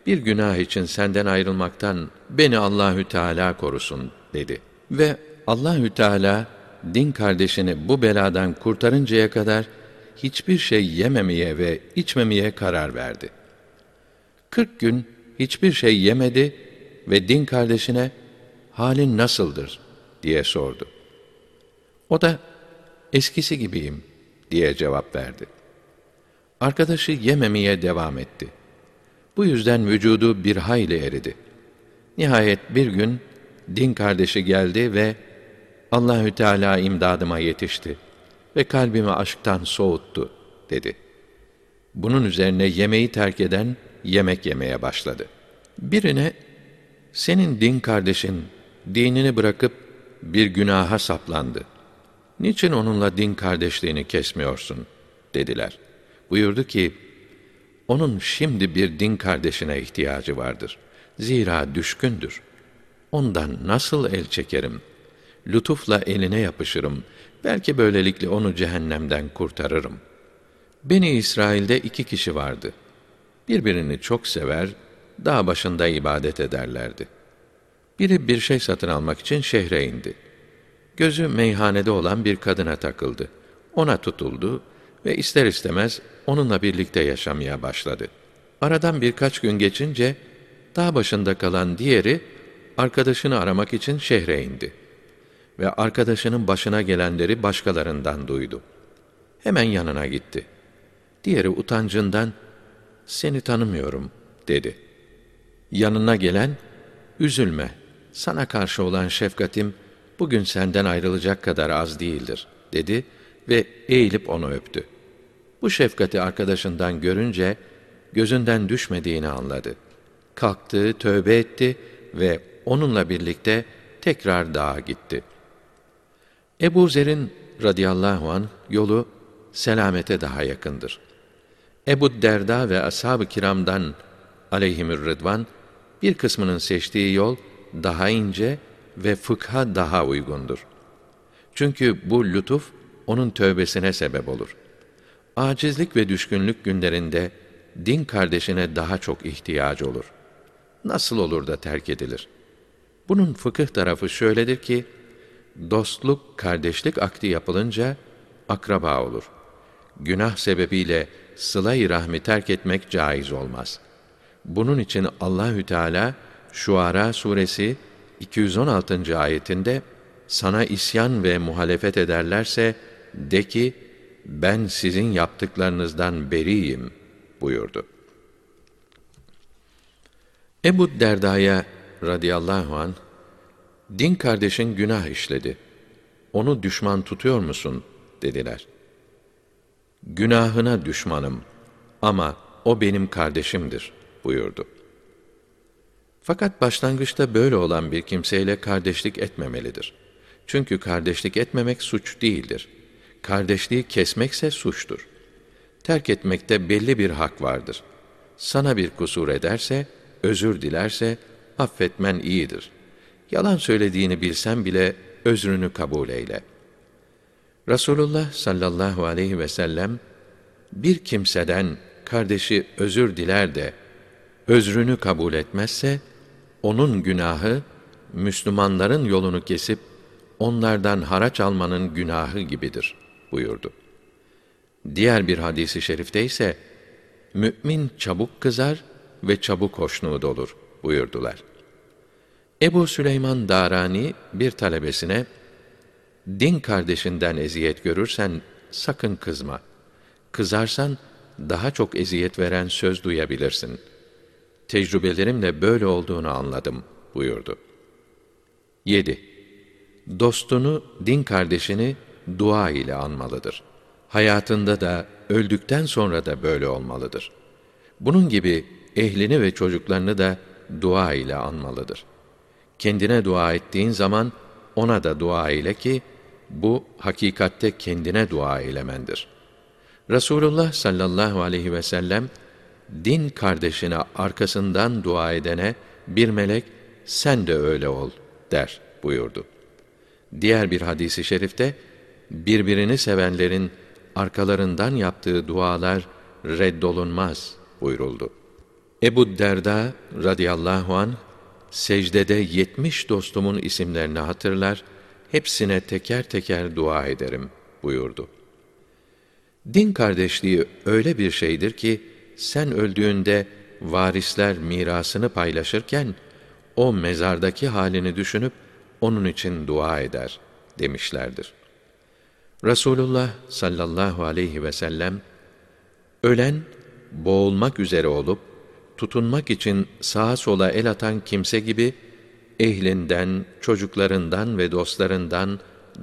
bir günah için senden ayrılmaktan beni Allahü Teala korusun dedi. Ve Allahü Teala din kardeşini bu beladan kurtarıncaya kadar hiçbir şey yememeye ve içmemeye karar verdi. Kırk gün hiçbir şey yemedi ve din kardeşine halin nasıldır diye sordu. O da eskisi gibiyim diye cevap verdi. Arkadaşı yememeye devam etti. Bu yüzden vücudu bir hayli eridi. Nihayet bir gün din kardeşi geldi ve Allahü Teala imdadıma yetişti ve kalbimi aşktan soğuttu dedi. Bunun üzerine yemeği terk eden yemek yemeye başladı. Birine senin din kardeşin dinini bırakıp bir günaha saplandı. Niçin onunla din kardeşliğini kesmiyorsun? dediler. Buyurdu ki, onun şimdi bir din kardeşine ihtiyacı vardır. Zira düşkündür. Ondan nasıl el çekerim? Lütufla eline yapışırım. Belki böylelikle onu cehennemden kurtarırım. Beni İsrail'de iki kişi vardı. Birbirini çok sever, dağ başında ibadet ederlerdi. Biri bir şey satın almak için şehre indi. Gözü meyhanede olan bir kadına takıldı. Ona tutuldu ve ister istemez onunla birlikte yaşamaya başladı. Aradan birkaç gün geçince dağ başında kalan diğeri arkadaşını aramak için şehre indi ve arkadaşının başına gelenleri başkalarından duydu. Hemen yanına gitti. Diğeri utancından seni tanımıyorum dedi. Yanına gelen üzülme sana karşı olan şefkatim bugün senden ayrılacak kadar az değildir dedi ve eğilip onu öptü. Bu şefkati arkadaşından görünce gözünden düşmediğini anladı. Kalktı, tövbe etti ve onunla birlikte tekrar dağa gitti. Ebu Zer'in radıyallahu an yolu selamete daha yakındır. Ebu Derda ve ashab-ı kiramdan aleyhimür rıdvan bir kısmının seçtiği yol daha ince ve fıkha daha uygundur. Çünkü bu lütuf onun tövbesine sebep olur. Acizlik ve düşkünlük günlerinde din kardeşine daha çok ihtiyacı olur. Nasıl olur da terk edilir? Bunun fıkıh tarafı şöyledir ki, dostluk, kardeşlik akdi yapılınca akraba olur. Günah sebebiyle sıla-i rahmi terk etmek caiz olmaz. Bunun için Allahü Teala Şuara suresi 216. ayetinde sana isyan ve muhalefet ederlerse de ki ben sizin yaptıklarınızdan beriyim buyurdu. Ebu Derda'ya radıyallahu an din kardeşin günah işledi. Onu düşman tutuyor musun? dediler. Günahına düşmanım ama o benim kardeşimdir buyurdu. Fakat başlangıçta böyle olan bir kimseyle kardeşlik etmemelidir. Çünkü kardeşlik etmemek suç değildir. Kardeşliği kesmekse suçtur. Terk etmekte belli bir hak vardır. Sana bir kusur ederse, özür dilerse, affetmen iyidir. Yalan söylediğini bilsen bile özrünü kabul eyle. Resulullah sallallahu aleyhi ve sellem bir kimseden kardeşi özür diler de özrünü kabul etmezse onun günahı Müslümanların yolunu kesip onlardan haraç almanın günahı gibidir buyurdu. Diğer bir hadisi şerifte ise mümin çabuk kızar ve çabuk hoşnut olur buyurdular. Ebu Süleyman Darani bir talebesine Din kardeşinden eziyet görürsen sakın kızma. Kızarsan daha çok eziyet veren söz duyabilirsin. Tecrübelerimle böyle olduğunu anladım buyurdu. 7. Dostunu, din kardeşini dua ile anmalıdır. Hayatında da öldükten sonra da böyle olmalıdır. Bunun gibi ehlini ve çocuklarını da dua ile anmalıdır. Kendine dua ettiğin zaman ona da dua ile ki bu hakikatte kendine dua eylemendir. Resulullah sallallahu aleyhi ve sellem din kardeşine arkasından dua edene bir melek sen de öyle ol der buyurdu. Diğer bir hadisi şerifte birbirini sevenlerin arkalarından yaptığı dualar reddolunmaz buyuruldu. Ebu Derda radıyallahu an secdede yetmiş dostumun isimlerini hatırlar, hepsine teker teker dua ederim buyurdu. Din kardeşliği öyle bir şeydir ki sen öldüğünde varisler mirasını paylaşırken o mezardaki halini düşünüp onun için dua eder demişlerdir. Resulullah sallallahu aleyhi ve sellem ölen boğulmak üzere olup tutunmak için sağa sola el atan kimse gibi ehlinden, çocuklarından ve dostlarından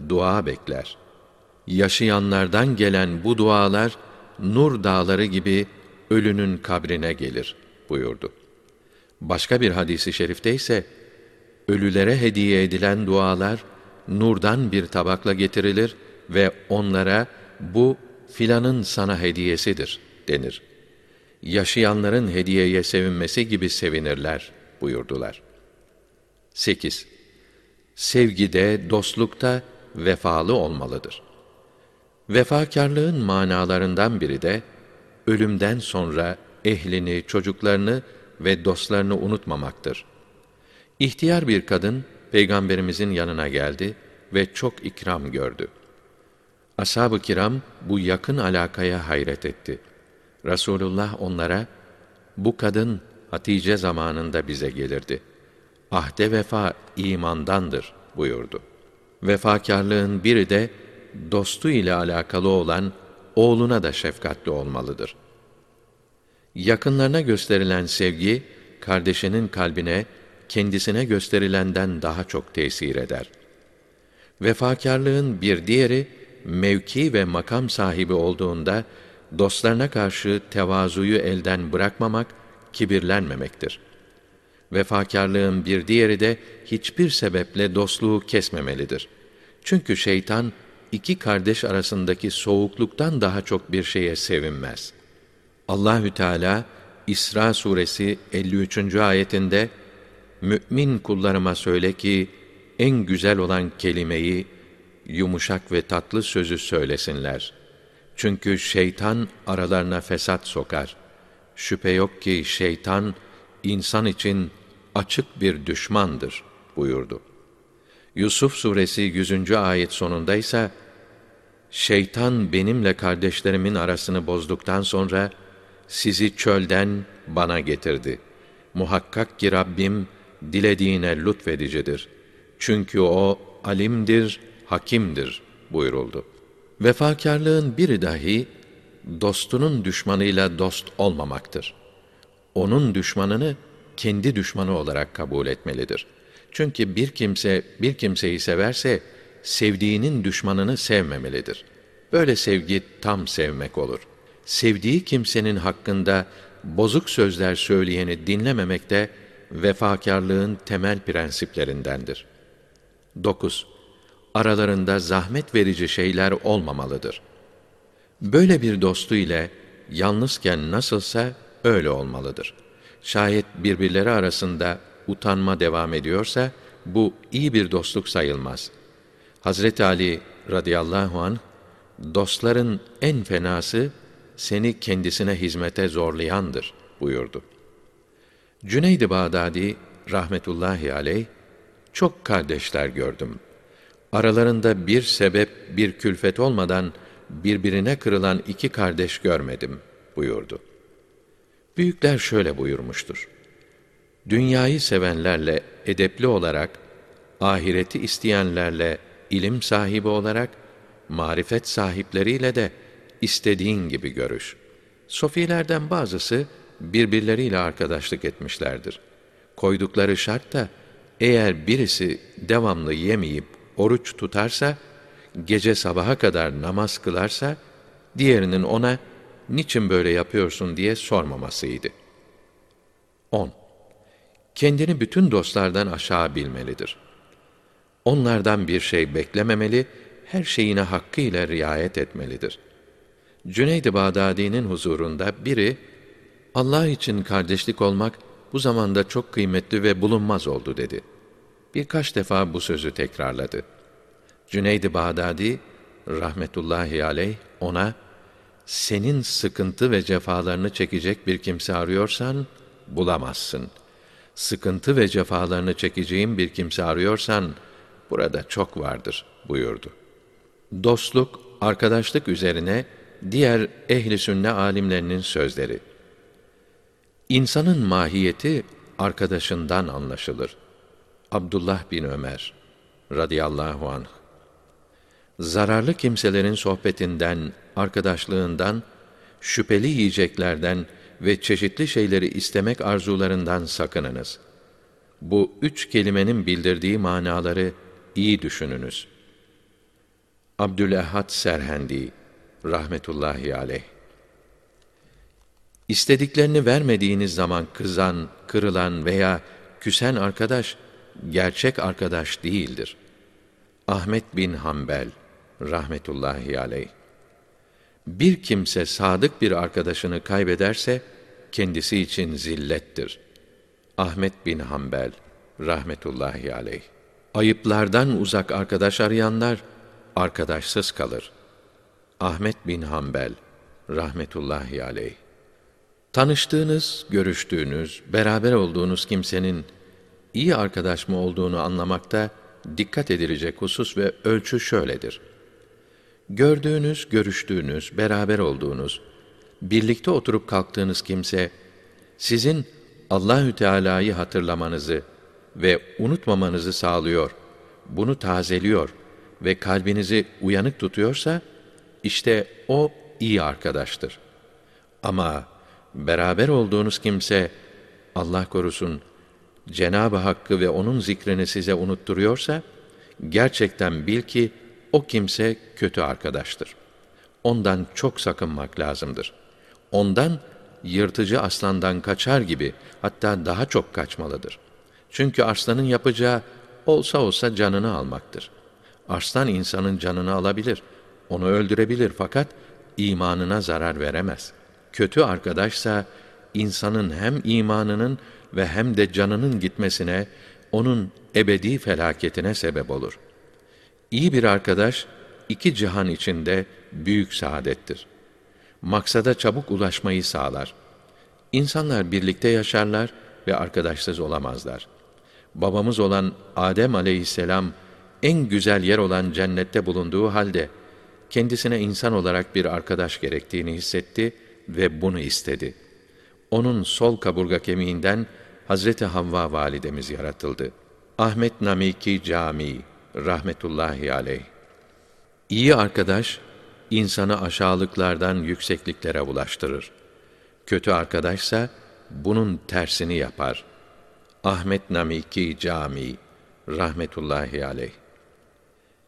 dua bekler. Yaşayanlardan gelen bu dualar nur dağları gibi ölünün kabrine gelir buyurdu. Başka bir hadisi şerifte ise ölülere hediye edilen dualar nurdan bir tabakla getirilir ve onlara bu filanın sana hediyesidir denir. Yaşayanların hediyeye sevinmesi gibi sevinirler buyurdular. 8. Sevgide, dostlukta vefalı olmalıdır. Vefakarlığın manalarından biri de ölümden sonra ehlini, çocuklarını ve dostlarını unutmamaktır. İhtiyar bir kadın peygamberimizin yanına geldi ve çok ikram gördü. Ashab-ı kiram bu yakın alakaya hayret etti. Resulullah onlara, bu kadın Hatice zamanında bize gelirdi. Ahde vefa imandandır buyurdu. Vefakarlığın biri de dostu ile alakalı olan oğluna da şefkatli olmalıdır. Yakınlarına gösterilen sevgi, kardeşinin kalbine, kendisine gösterilenden daha çok tesir eder. Vefakarlığın bir diğeri, mevki ve makam sahibi olduğunda, dostlarına karşı tevazuyu elden bırakmamak, kibirlenmemektir. Vefakarlığın bir diğeri de hiçbir sebeple dostluğu kesmemelidir. Çünkü şeytan iki kardeş arasındaki soğukluktan daha çok bir şeye sevinmez. Allahü Teala İsra suresi 53. ayetinde Mümin kullarıma söyle ki en güzel olan kelimeyi yumuşak ve tatlı sözü söylesinler. Çünkü şeytan aralarına fesat sokar. Şüphe yok ki şeytan insan için açık bir düşmandır buyurdu. Yusuf suresi 100. ayet sonunda ise Şeytan benimle kardeşlerimin arasını bozduktan sonra sizi çölden bana getirdi. Muhakkak ki Rabbim dilediğine lütfedicidir. Çünkü o alimdir, hakimdir buyuruldu. Vefakarlığın biri dahi dostunun düşmanıyla dost olmamaktır. Onun düşmanını kendi düşmanı olarak kabul etmelidir. Çünkü bir kimse bir kimseyi severse sevdiğinin düşmanını sevmemelidir. Böyle sevgi tam sevmek olur. Sevdiği kimsenin hakkında bozuk sözler söyleyeni dinlememek de vefakarlığın temel prensiplerindendir. 9. Aralarında zahmet verici şeyler olmamalıdır. Böyle bir dostu ile yalnızken nasılsa öyle olmalıdır. Şayet birbirleri arasında utanma devam ediyorsa bu iyi bir dostluk sayılmaz. Hazreti Ali radıyallahu an dostların en fenası seni kendisine hizmete zorlayandır buyurdu. Cüneyd-i Bağdadi rahmetullahi aleyh çok kardeşler gördüm. Aralarında bir sebep, bir külfet olmadan birbirine kırılan iki kardeş görmedim buyurdu. Büyükler şöyle buyurmuştur. Dünyayı sevenlerle edepli olarak ahireti isteyenlerle ilim sahibi olarak, marifet sahipleriyle de istediğin gibi görüş. Sofilerden bazısı birbirleriyle arkadaşlık etmişlerdir. Koydukları şart da eğer birisi devamlı yemeyip oruç tutarsa, gece sabaha kadar namaz kılarsa, diğerinin ona niçin böyle yapıyorsun diye sormamasıydı. 10. Kendini bütün dostlardan aşağı bilmelidir. Onlardan bir şey beklememeli, her şeyine hakkıyla riayet etmelidir. Cüneyd-i Bağdadi'nin huzurunda biri, Allah için kardeşlik olmak bu zamanda çok kıymetli ve bulunmaz oldu dedi. Birkaç defa bu sözü tekrarladı. Cüneyd-i Bağdadi, rahmetullahi aleyh, ona, senin sıkıntı ve cefalarını çekecek bir kimse arıyorsan, bulamazsın. Sıkıntı ve cefalarını çekeceğin bir kimse arıyorsan, burada çok vardır, buyurdu. Dostluk, arkadaşlık üzerine diğer ehli sünne alimlerinin sözleri. İnsanın mahiyeti arkadaşından anlaşılır. Abdullah bin Ömer radıyallahu anh zararlı kimselerin sohbetinden, arkadaşlığından, şüpheli yiyeceklerden ve çeşitli şeyleri istemek arzularından sakınınız. Bu üç kelimenin bildirdiği manaları iyi düşününüz. Abdülehad Serhendi rahmetullahi aleyh İstediklerini vermediğiniz zaman kızan, kırılan veya küsen arkadaş gerçek arkadaş değildir. Ahmet bin Hanbel rahmetullahi aleyh. Bir kimse sadık bir arkadaşını kaybederse kendisi için zillettir. Ahmet bin Hanbel rahmetullahi aleyh. Ayıplardan uzak arkadaş arayanlar arkadaşsız kalır. Ahmet bin Hanbel rahmetullahi aleyh. Tanıştığınız, görüştüğünüz, beraber olduğunuz kimsenin iyi arkadaş mı olduğunu anlamakta dikkat edilecek husus ve ölçü şöyledir. Gördüğünüz, görüştüğünüz, beraber olduğunuz, birlikte oturup kalktığınız kimse sizin Allahü Teala'yı hatırlamanızı ve unutmamanızı sağlıyor. Bunu tazeliyor ve kalbinizi uyanık tutuyorsa işte o iyi arkadaştır. Ama beraber olduğunuz kimse Allah korusun Cenab-ı Hakk'ı ve onun zikrini size unutturuyorsa gerçekten bil ki o kimse kötü arkadaştır. Ondan çok sakınmak lazımdır. Ondan yırtıcı aslandan kaçar gibi hatta daha çok kaçmalıdır. Çünkü aslanın yapacağı olsa olsa canını almaktır. Arslan insanın canını alabilir, onu öldürebilir fakat imanına zarar veremez. Kötü arkadaşsa insanın hem imanının ve hem de canının gitmesine, onun ebedi felaketine sebep olur.'' İyi bir arkadaş, iki cihan içinde büyük saadettir. Maksada çabuk ulaşmayı sağlar. İnsanlar birlikte yaşarlar ve arkadaşsız olamazlar. Babamız olan Adem aleyhisselam, en güzel yer olan cennette bulunduğu halde, kendisine insan olarak bir arkadaş gerektiğini hissetti ve bunu istedi. Onun sol kaburga kemiğinden Hazreti Havva validemiz yaratıldı. Ahmet Namiki Camii rahmetullahi aleyh. İyi arkadaş, insanı aşağılıklardan yüksekliklere ulaştırır. Kötü arkadaşsa, bunun tersini yapar. Ahmet Namiki Cami, rahmetullahi aleyh.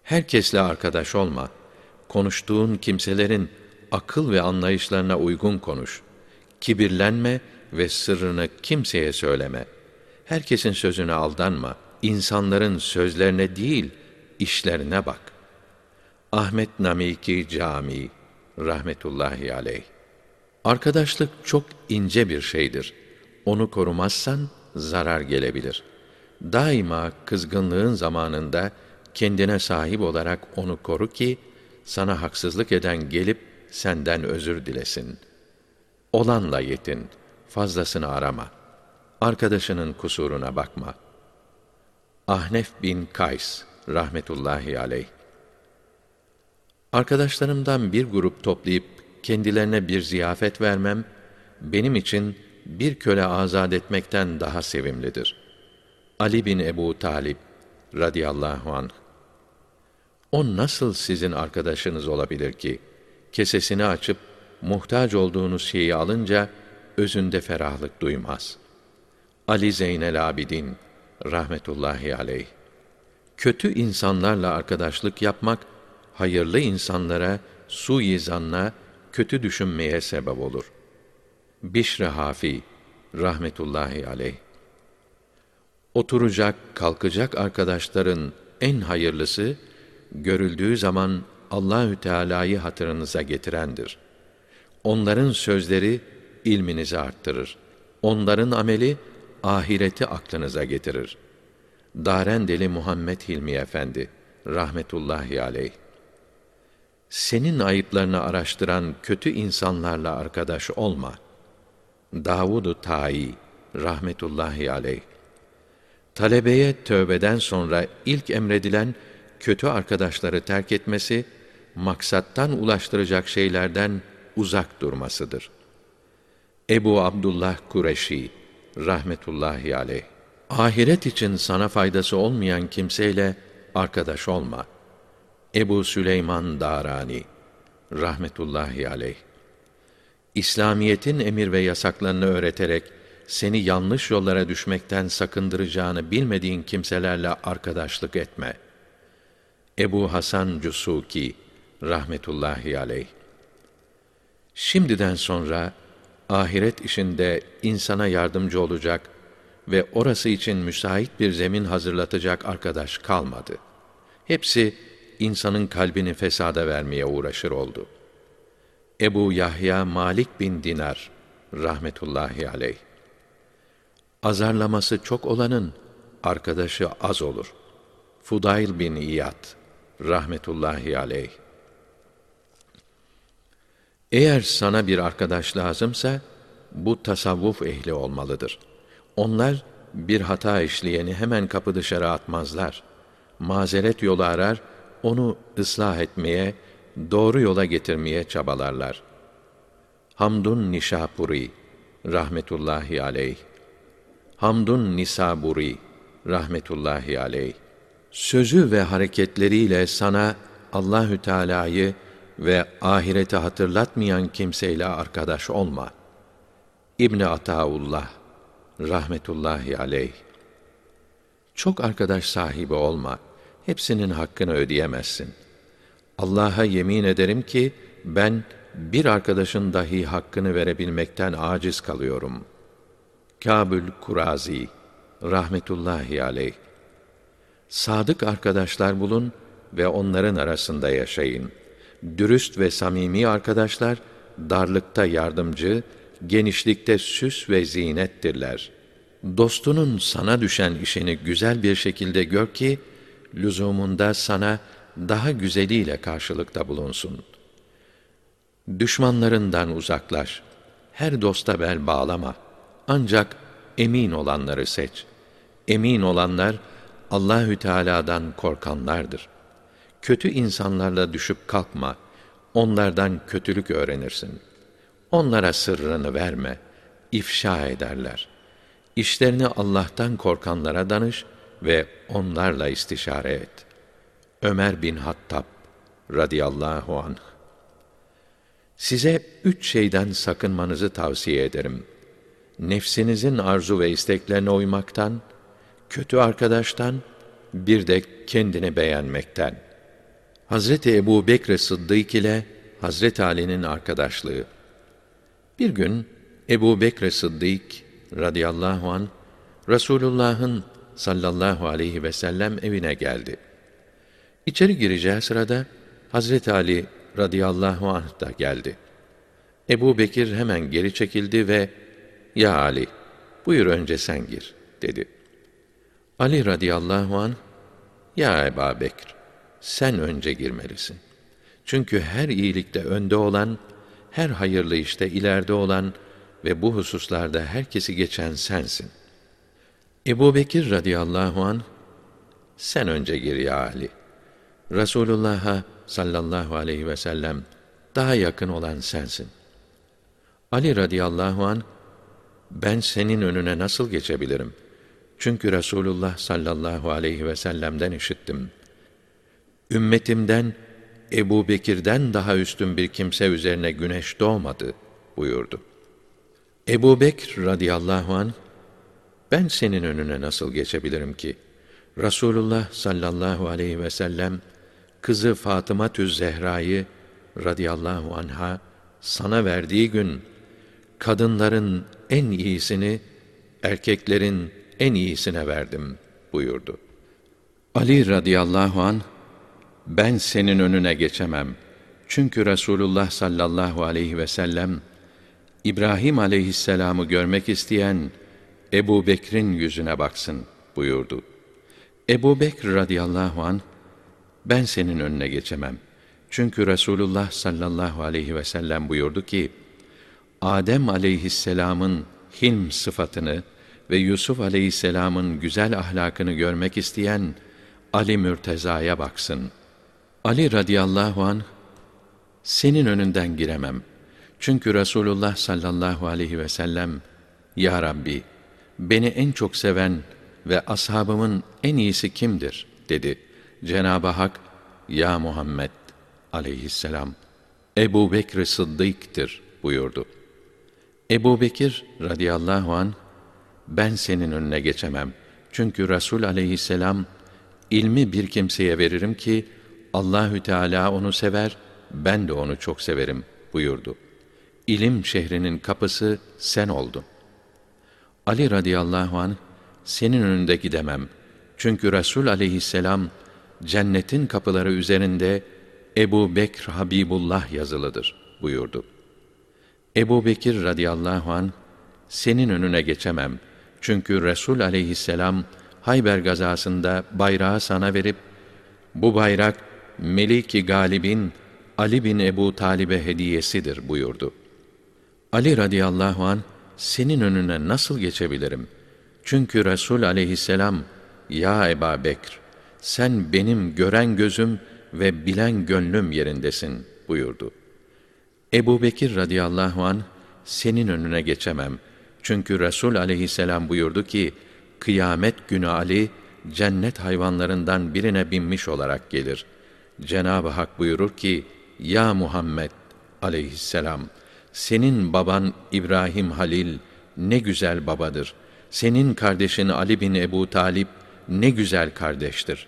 Herkesle arkadaş olma. Konuştuğun kimselerin akıl ve anlayışlarına uygun konuş. Kibirlenme ve sırrını kimseye söyleme. Herkesin sözüne aldanma.'' insanların sözlerine değil, işlerine bak. Ahmet Namiki Cami rahmetullahi aleyh. Arkadaşlık çok ince bir şeydir. Onu korumazsan zarar gelebilir. Daima kızgınlığın zamanında kendine sahip olarak onu koru ki sana haksızlık eden gelip senden özür dilesin. Olanla yetin, fazlasını arama. Arkadaşının kusuruna bakma.'' Ahnef bin Kays rahmetullahi aleyh. Arkadaşlarımdan bir grup toplayıp kendilerine bir ziyafet vermem benim için bir köle azad etmekten daha sevimlidir. Ali bin Ebu Talib radıyallahu anh. O nasıl sizin arkadaşınız olabilir ki? Kesesini açıp muhtaç olduğunuz şeyi alınca özünde ferahlık duymaz. Ali Zeynel Abidin rahmetullahi aleyh. Kötü insanlarla arkadaşlık yapmak hayırlı insanlara suizanla kötü düşünmeye sebep olur. Bişr Hafi rahmetullahi aleyh. Oturacak, kalkacak arkadaşların en hayırlısı görüldüğü zaman Allahü Teala'yı hatırınıza getirendir. Onların sözleri ilminizi arttırır. Onların ameli ahireti aklınıza getirir. Darendeli Muhammed Hilmi Efendi rahmetullahi aleyh. Senin ayıplarını araştıran kötü insanlarla arkadaş olma. Davud-u Tayi rahmetullahi aleyh. Talebeye tövbeden sonra ilk emredilen kötü arkadaşları terk etmesi, maksattan ulaştıracak şeylerden uzak durmasıdır. Ebu Abdullah Kureşi rahmetullahi aleyh. Ahiret için sana faydası olmayan kimseyle arkadaş olma. Ebu Süleyman Darani rahmetullahi aleyh. İslamiyetin emir ve yasaklarını öğreterek seni yanlış yollara düşmekten sakındıracağını bilmediğin kimselerle arkadaşlık etme. Ebu Hasan Cusuki rahmetullahi aleyh. Şimdiden sonra ahiret işinde insana yardımcı olacak ve orası için müsait bir zemin hazırlatacak arkadaş kalmadı. Hepsi insanın kalbini fesada vermeye uğraşır oldu. Ebu Yahya Malik bin Dinar rahmetullahi aleyh. Azarlaması çok olanın arkadaşı az olur. Fudayl bin İyad rahmetullahi aleyh. Eğer sana bir arkadaş lazımsa bu tasavvuf ehli olmalıdır. Onlar bir hata işleyeni hemen kapı dışarı atmazlar. Mazeret yolu arar, onu ıslah etmeye, doğru yola getirmeye çabalarlar. Hamdun Nişapuri rahmetullahi aleyh. Hamdun Nisaburi rahmetullahi aleyh. Sözü ve hareketleriyle sana Allahü Teala'yı ve ahireti hatırlatmayan kimseyle arkadaş olma. İbn Ataullah rahmetullahi aleyh. Çok arkadaş sahibi olma. Hepsinin hakkını ödeyemezsin. Allah'a yemin ederim ki ben bir arkadaşın dahi hakkını verebilmekten aciz kalıyorum. Kabül Kurazi rahmetullahi aleyh. Sadık arkadaşlar bulun ve onların arasında yaşayın. Dürüst ve samimi arkadaşlar darlıkta yardımcı, genişlikte süs ve zinettirler. Dostunun sana düşen işini güzel bir şekilde gör ki lüzumunda sana daha güzeliyle karşılıkta bulunsun. Düşmanlarından uzaklaş. Her dosta bel bağlama. Ancak emin olanları seç. Emin olanlar Allahü Teala'dan korkanlardır. Kötü insanlarla düşüp kalkma. Onlardan kötülük öğrenirsin. Onlara sırrını verme. ifşa ederler. İşlerini Allah'tan korkanlara danış ve onlarla istişare et. Ömer bin Hattab radıyallahu anh Size üç şeyden sakınmanızı tavsiye ederim. Nefsinizin arzu ve isteklerine uymaktan, kötü arkadaştan, bir de kendini beğenmekten. Hazreti Ebu Bekr Sıddık ile Hazreti Ali'nin arkadaşlığı. Bir gün Ebu Bekr Sıddık radıyallahu an Resulullah'ın sallallahu aleyhi ve sellem evine geldi. İçeri gireceği sırada Hazreti Ali radıyallahu anh da geldi. Ebu Bekir hemen geri çekildi ve ''Ya Ali, buyur önce sen gir.'' dedi. Ali radıyallahu anh ''Ya Ebu Bekir, sen önce girmelisin. Çünkü her iyilikte önde olan, her hayırlı işte ileride olan ve bu hususlarda herkesi geçen sensin. Ebu Bekir radıyallahu an sen önce gir ya Ali. Resulullah'a sallallahu aleyhi ve sellem daha yakın olan sensin. Ali radıyallahu an ben senin önüne nasıl geçebilirim? Çünkü Resulullah sallallahu aleyhi ve sellem'den işittim. Ümmetimden Ebu Bekir'den daha üstün bir kimse üzerine güneş doğmadı buyurdu. Ebu Bekr radıyallahu an ben senin önüne nasıl geçebilirim ki? Resulullah sallallahu aleyhi ve sellem kızı Fatıma Tüz Zehra'yı radıyallahu anha sana verdiği gün kadınların en iyisini erkeklerin en iyisine verdim buyurdu. Ali radıyallahu an ben senin önüne geçemem. Çünkü Resulullah sallallahu aleyhi ve sellem İbrahim aleyhisselamı görmek isteyen Ebu Bekir'in yüzüne baksın buyurdu. Ebu Bekr radıyallahu an ben senin önüne geçemem. Çünkü Resulullah sallallahu aleyhi ve sellem buyurdu ki, Adem aleyhisselamın hilm sıfatını ve Yusuf aleyhisselamın güzel ahlakını görmek isteyen Ali Mürteza'ya baksın. Ali radıyallahu an senin önünden giremem. Çünkü Resulullah sallallahu aleyhi ve sellem Ya Rabbi beni en çok seven ve ashabımın en iyisi kimdir dedi. Cenab-ı Hak Ya Muhammed aleyhisselam Ebu Bekr Sıddık'tır buyurdu. Ebu Bekir radıyallahu an ben senin önüne geçemem. Çünkü Resul aleyhisselam ilmi bir kimseye veririm ki Allahü Teala onu sever, ben de onu çok severim buyurdu. İlim şehrinin kapısı sen oldun. Ali radıyallahu an senin önünde gidemem. Çünkü Resul aleyhisselam cennetin kapıları üzerinde Ebu Bekr Habibullah yazılıdır buyurdu. Ebu Bekir radıyallahu an senin önüne geçemem. Çünkü Resul aleyhisselam Hayber gazasında bayrağı sana verip bu bayrak Meliki Galib'in Ali bin Ebu Talib'e hediyesidir buyurdu. Ali radıyallahu an senin önüne nasıl geçebilirim? Çünkü Resul aleyhisselam ya Eba Bekr sen benim gören gözüm ve bilen gönlüm yerindesin buyurdu. Ebu Bekir radıyallahu an senin önüne geçemem. Çünkü Resul aleyhisselam buyurdu ki, kıyamet günü Ali, cennet hayvanlarından birine binmiş olarak gelir. Cenab-ı Hak buyurur ki, Ya Muhammed aleyhisselam, senin baban İbrahim Halil ne güzel babadır. Senin kardeşin Ali bin Ebu Talip ne güzel kardeştir.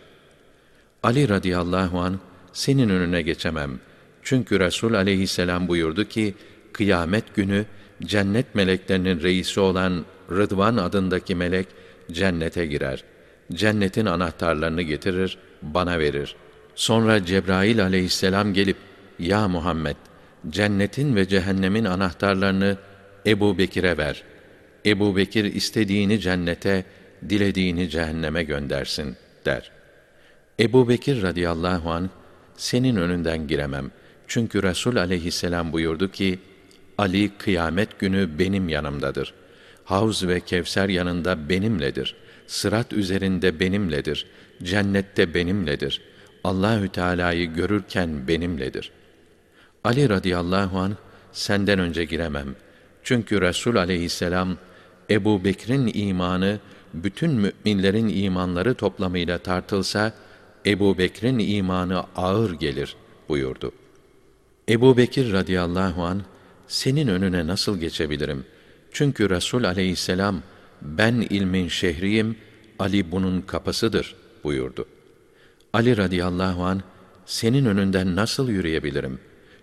Ali radıyallahu an senin önüne geçemem. Çünkü Resul aleyhisselam buyurdu ki, kıyamet günü cennet meleklerinin reisi olan Rıdvan adındaki melek cennete girer. Cennetin anahtarlarını getirir, bana verir. Sonra Cebrail aleyhisselam gelip, Ya Muhammed, cennetin ve cehennemin anahtarlarını Ebu Bekir'e ver. Ebu Bekir istediğini cennete, dilediğini cehenneme göndersin, der. Ebu Bekir radıyallahu an senin önünden giremem. Çünkü Resul aleyhisselam buyurdu ki, Ali kıyamet günü benim yanımdadır. Havz ve Kevser yanında benimledir. Sırat üzerinde benimledir. Cennette benimledir. Allahü Teala'yı görürken benimledir. Ali radıyallahu an senden önce giremem. Çünkü Resul aleyhisselam Ebu Bekir'in imanı bütün müminlerin imanları toplamıyla tartılsa Ebu Bekir'in imanı ağır gelir buyurdu. Ebu Bekir radıyallahu an senin önüne nasıl geçebilirim? Çünkü Resul aleyhisselam ben ilmin şehriyim, Ali bunun kapısıdır buyurdu. Ali radıyallahu an senin önünden nasıl yürüyebilirim?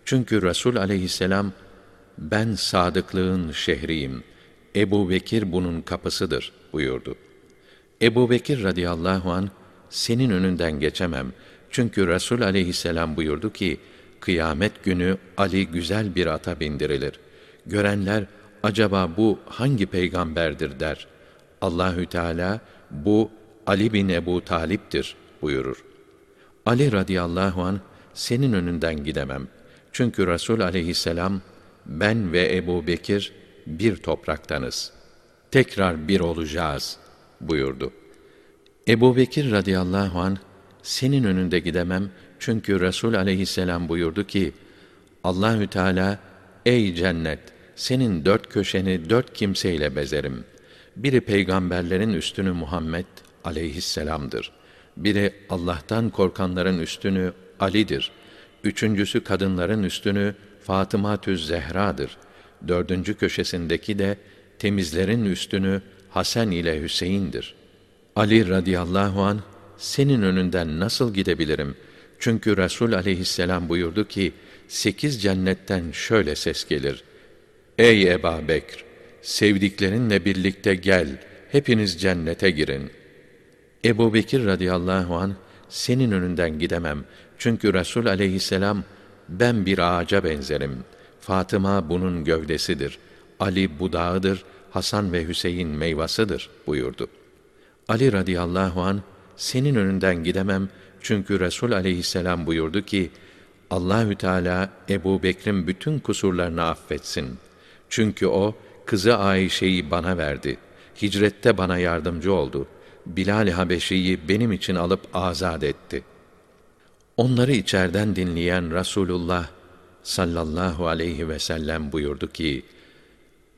Çünkü Resul aleyhisselam ben sadıklığın şehriyim. Ebu Bekir bunun kapısıdır buyurdu. Ebu Bekir radıyallahu an senin önünden geçemem. Çünkü Resul aleyhisselam buyurdu ki, kıyamet günü Ali güzel bir ata bindirilir. Görenler, acaba bu hangi peygamberdir der. Allahü Teala, bu Ali bin Ebu Talip'tir buyurur. Ali radıyallahu an senin önünden gidemem. Çünkü Resul aleyhisselam, ben ve Ebu Bekir bir topraktanız. Tekrar bir olacağız buyurdu. Ebu Bekir radıyallahu an senin önünde gidemem çünkü Resul aleyhisselam buyurdu ki Allahü Teala ey cennet senin dört köşeni dört kimseyle bezerim. Biri peygamberlerin üstünü Muhammed aleyhisselamdır. Biri Allah'tan korkanların üstünü Ali'dir. Üçüncüsü kadınların üstünü Fatıma Tüz Zehra'dır. Dördüncü köşesindeki de temizlerin üstünü Hasan ile Hüseyin'dir. Ali radıyallahu an senin önünden nasıl gidebilirim? Çünkü Resul aleyhisselam buyurdu ki, sekiz cennetten şöyle ses gelir. Ey Eba Bekr! Sevdiklerinle birlikte gel, hepiniz cennete girin. Ebu Bekir radıyallahu an senin önünden gidemem. Çünkü Resul aleyhisselam, ben bir ağaca benzerim. Fatıma bunun gövdesidir. Ali budağıdır, Hasan ve Hüseyin meyvasıdır buyurdu. Ali radıyallahu an senin önünden gidemem çünkü Resul aleyhisselam buyurdu ki Allahü Teala Ebu Bekir'in bütün kusurlarını affetsin. Çünkü o kızı Ayşe'yi bana verdi. Hicrette bana yardımcı oldu. Bilal Habeşi'yi benim için alıp azad etti. Onları içerden dinleyen Rasulullah sallallahu aleyhi ve sellem buyurdu ki: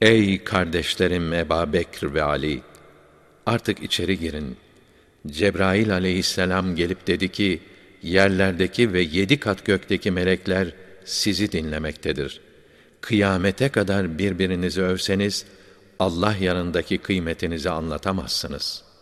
Ey kardeşlerim Eba Bekr ve Ali! Artık içeri girin. Cebrail aleyhisselam gelip dedi ki, yerlerdeki ve yedi kat gökteki melekler sizi dinlemektedir. Kıyamete kadar birbirinizi övseniz, Allah yanındaki kıymetinizi anlatamazsınız.''